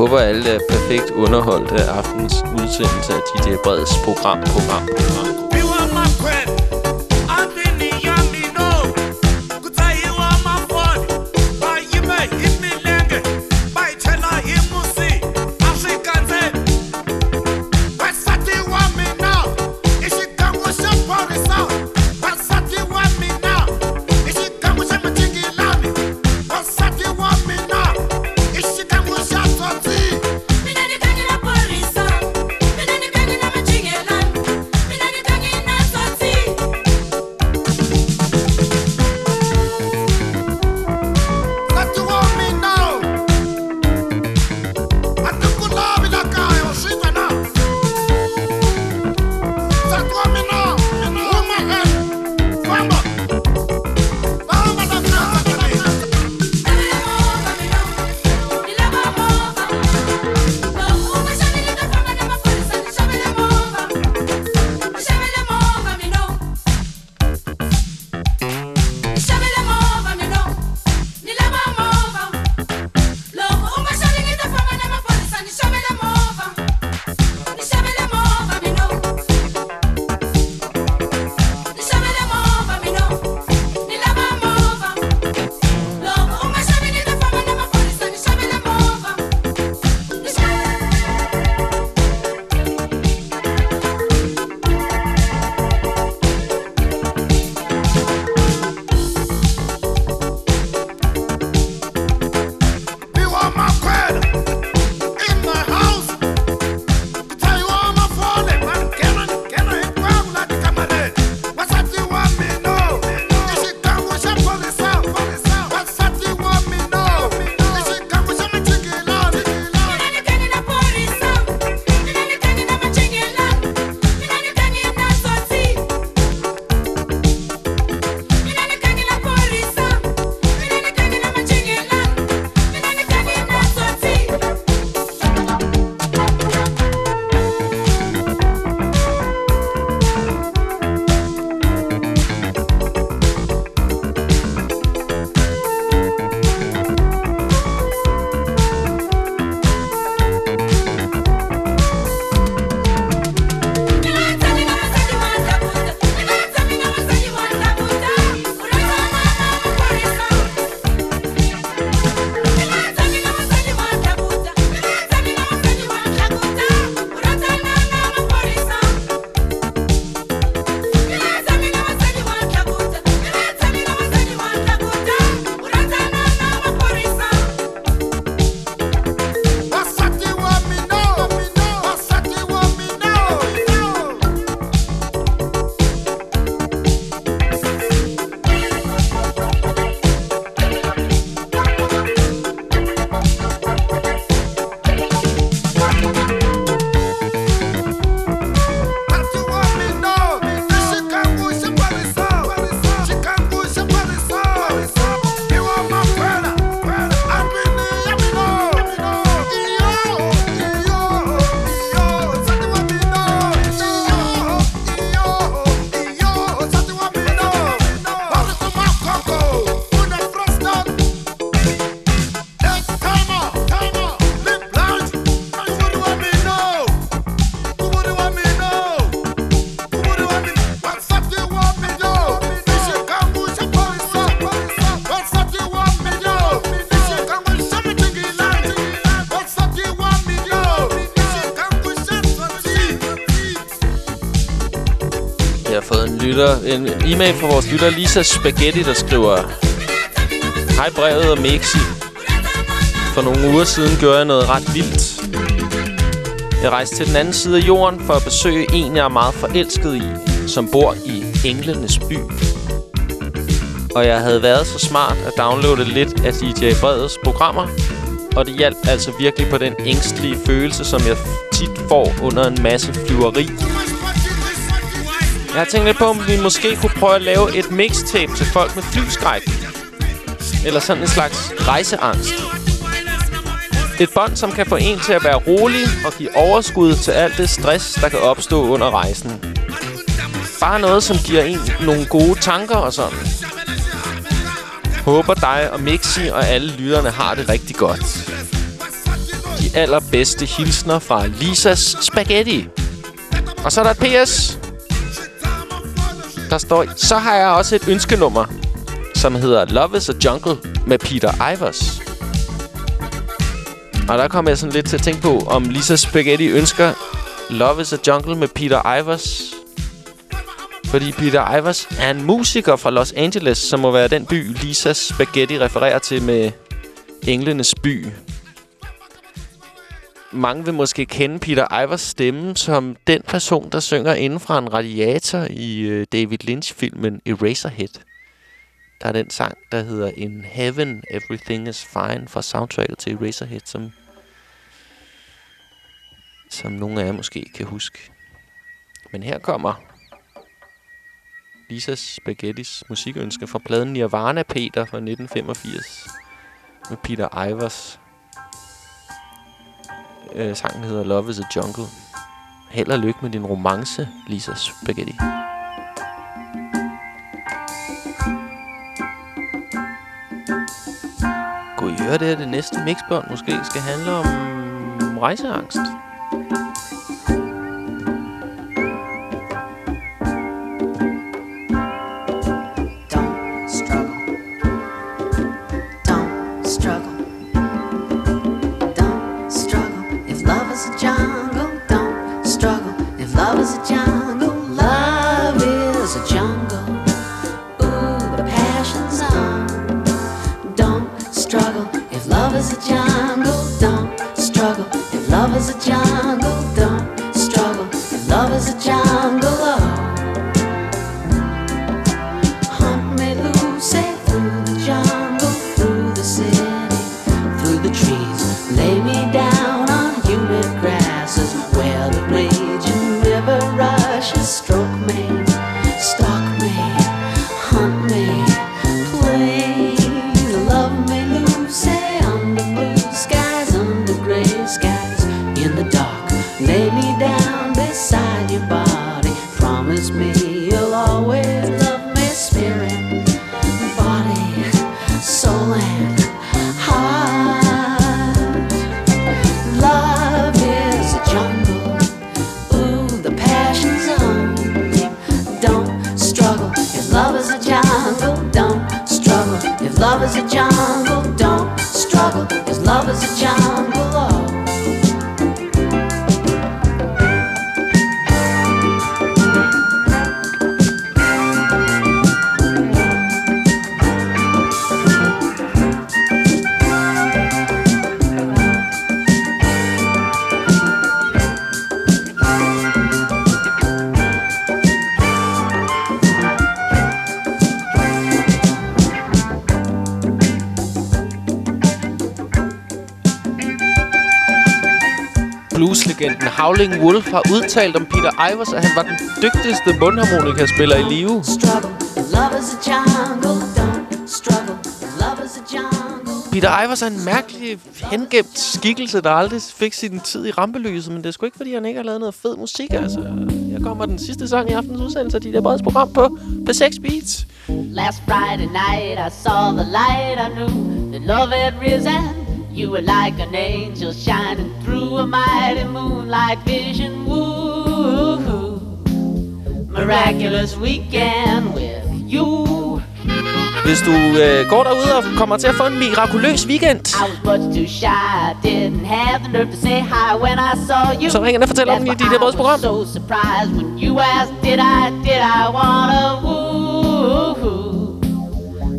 Håber, alle er perfekt underholdt af aftens udsendelse af DJ Breds program, program, program. Lytter, en e-mail fra vores lytter, Lisa Spaghetti, der skriver... Hej brevet og Mexi. For nogle uger siden gjorde jeg noget ret vildt. Jeg rejste til den anden side af jorden for at besøge en, jeg er meget forelsket i, som bor i Englenes by. Og jeg havde været så smart at downloade lidt af DJ Breds programmer, og det hjalp altså virkelig på den ængstlige følelse, som jeg tit får under en masse flyveri. Jeg har tænkt lidt på, om vi måske kunne prøve at lave et mixtape til folk med flyskræk. Eller sådan en slags rejseangst. Et bånd, som kan få en til at være rolig og give overskud til alt det stress, der kan opstå under rejsen. Bare noget, som giver en nogle gode tanker og sådan. Håber dig og Mixi og alle lytterne har det rigtig godt. De allerbedste hilsner fra Lisas Spaghetti. Og så er der et PS. Der står, så har jeg også et ønskenummer, som hedder Love is a Jungle med Peter Ivers. Og der kom jeg sådan lidt til at tænke på, om Lisa Spaghetti ønsker Love is a Jungle med Peter Ivers. Fordi Peter Ivers er en musiker fra Los Angeles, som må være den by, Lisa Spaghetti refererer til med Englenes by. Mange vil måske kende Peter Ivers stemme som den person, der synger inden fra en radiator i øh, David Lynch-filmen Eraserhead. Der er den sang, der hedder In Heaven Everything is Fine fra soundtracket til Eraserhead, som, som nogle af jer måske kan huske. Men her kommer Lisas Spaghettis musikønske fra pladen Nirvana Peter fra 1985 med Peter Ivers. Øh, sangen hedder Love is a Jungle. Held og lykke med din romance, Lisa Spaghetti. Kunne I høre det her, det næste mixbånd måske skal handle om rejseangst? Howling Wolf har udtalt om Peter Ivers, at han var den dygtigste mundharmonikaspiller i live. Peter Ivers er en mærkelig, hengemt skikkelse, der aldrig fik sin tid i rampelyset, men det er sgu ikke, fordi han ikke har lavet noget fed musik, altså. Her kommer den sidste sang i aftens udsendelse af de der breds program på P6 Beats. Last Friday night I saw the light. I knew that love had risen. You were like an angel shining through a mighty moonlight vision. Woo, miraculous weekend with you. Hvis du øh, går derude og kommer til at få en mirakuløs weekend, shy. Så ring ind og fortæl om den i dit I Breds program. so surprised when you asked, did I, did I wanna woo?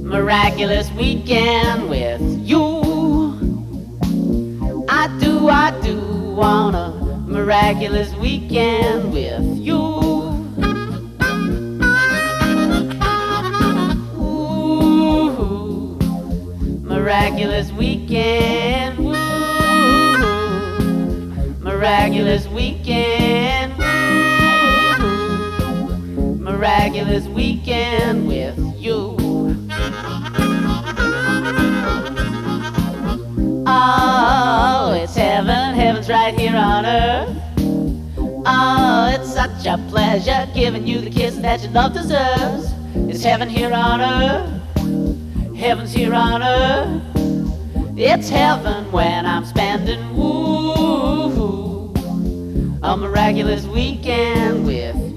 Miraculous weekend with want a miraculous weekend with you. Ooh, miraculous weekend. Woo, miraculous weekend. Woo, miraculous weekend with you. Here on earth. Oh, it's such a pleasure giving you the kiss that your love deserves. It's heaven here on earth. Heaven's here on earth. It's heaven when I'm spending woo a miraculous weekend with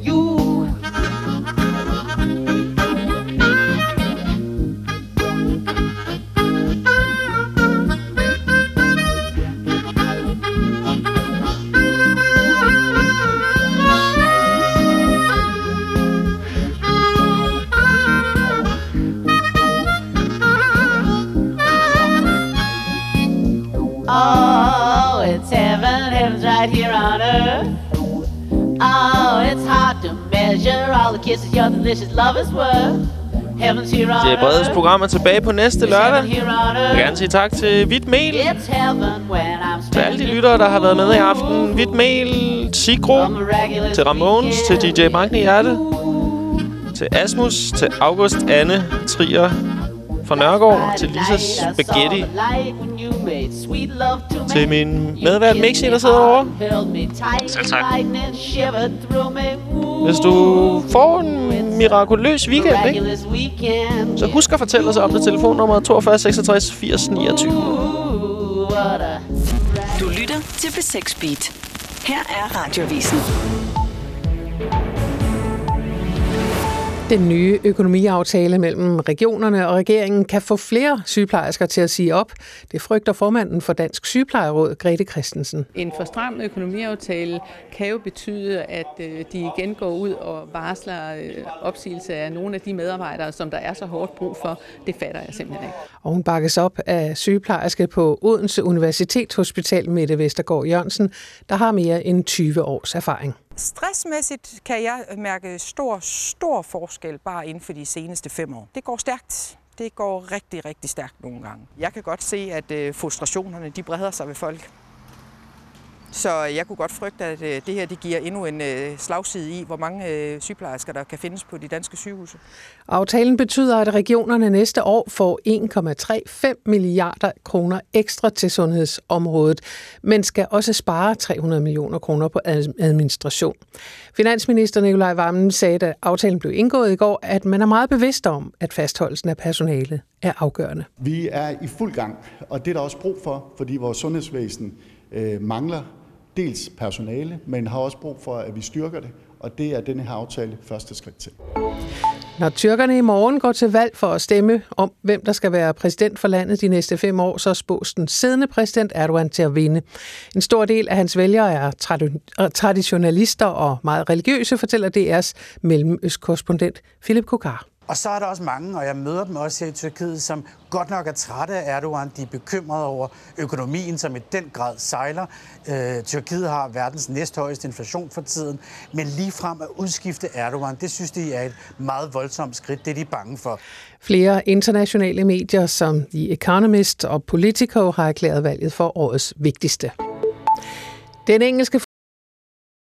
measure all the kisses your delicious love is worth. Heaven's here on Det Breds earth. program er tilbage på næste lørdag. Jeg vil gerne sige tak til Hvidt Mel. Til alle de lyttere, der har været med i aften. Hvidt Mel, Sigro, til Ramones, til DJ Magne Hjerte, til Asmus, til August Anne Trier fra Nørgaard, til Lisa Spaghetti, til min medvært Mixi, der sidder derovre. Selv tak. Hvis du får en mirakuløs weekend, ikke? så husk at fortælle os om det. Telefonnummer 42 66 80 29. Du lytter til B6 Beat. Her er Radiovisen. Den nye økonomiaftale mellem regionerne og regeringen kan få flere sygeplejersker til at sige op. Det frygter formanden for Dansk Sygeplejeråd, Grete Christensen. En for stram økonomiaftale kan jo betyde, at øh, de igen går ud og varsler øh, opsigelse af nogle af de medarbejdere, som der er så hårdt brug for. Det fatter jeg simpelthen ikke. Og hun bakkes op af sygeplejerske på Odense Universitetshospital Mette Vestergaard Jørgensen, der har mere end 20 års erfaring. Stressmæssigt kan jeg mærke stor, stor forskel bare inden for de seneste fem år. Det går stærkt. Det går rigtig, rigtig stærkt nogle gange. Jeg kan godt se, at øh, frustrationerne de breder sig ved folk. Så jeg kunne godt frygte, at øh, det her det giver endnu en øh, slagside i, hvor mange øh, sygeplejersker, der kan findes på de danske sygehuse. Aftalen betyder, at regionerne næste år får 1,35 milliarder kroner ekstra til sundhedsområdet, men skal også spare 300 millioner kroner på ad- administration. Finansminister Nikolaj Vammen sagde, da aftalen blev indgået i går, at man er meget bevidst om, at fastholdelsen af personale er afgørende. Vi er i fuld gang, og det er der også brug for, fordi vores sundhedsvæsen øh, mangler dels personale, men har også brug for, at vi styrker det, og det er denne her aftale første skridt til. Når tyrkerne i morgen går til valg for at stemme om, hvem der skal være præsident for landet de næste fem år, så spås den siddende præsident Erdogan til at vinde. En stor del af hans vælgere er traditionalister og meget religiøse, fortæller DR's mellemøstkorrespondent Philip Kokar. Og så er der også mange, og jeg møder dem også her i Tyrkiet, som godt nok er trætte af Erdogan. De er bekymrede over økonomien, som i den grad sejler. Øh, Tyrkiet har verdens næsthøjeste inflation for tiden. Men lige frem at udskifte Erdogan, det synes de er et meget voldsomt skridt. Det er de bange for. Flere internationale medier som The Economist og Politico har erklæret valget for årets vigtigste. Den engelske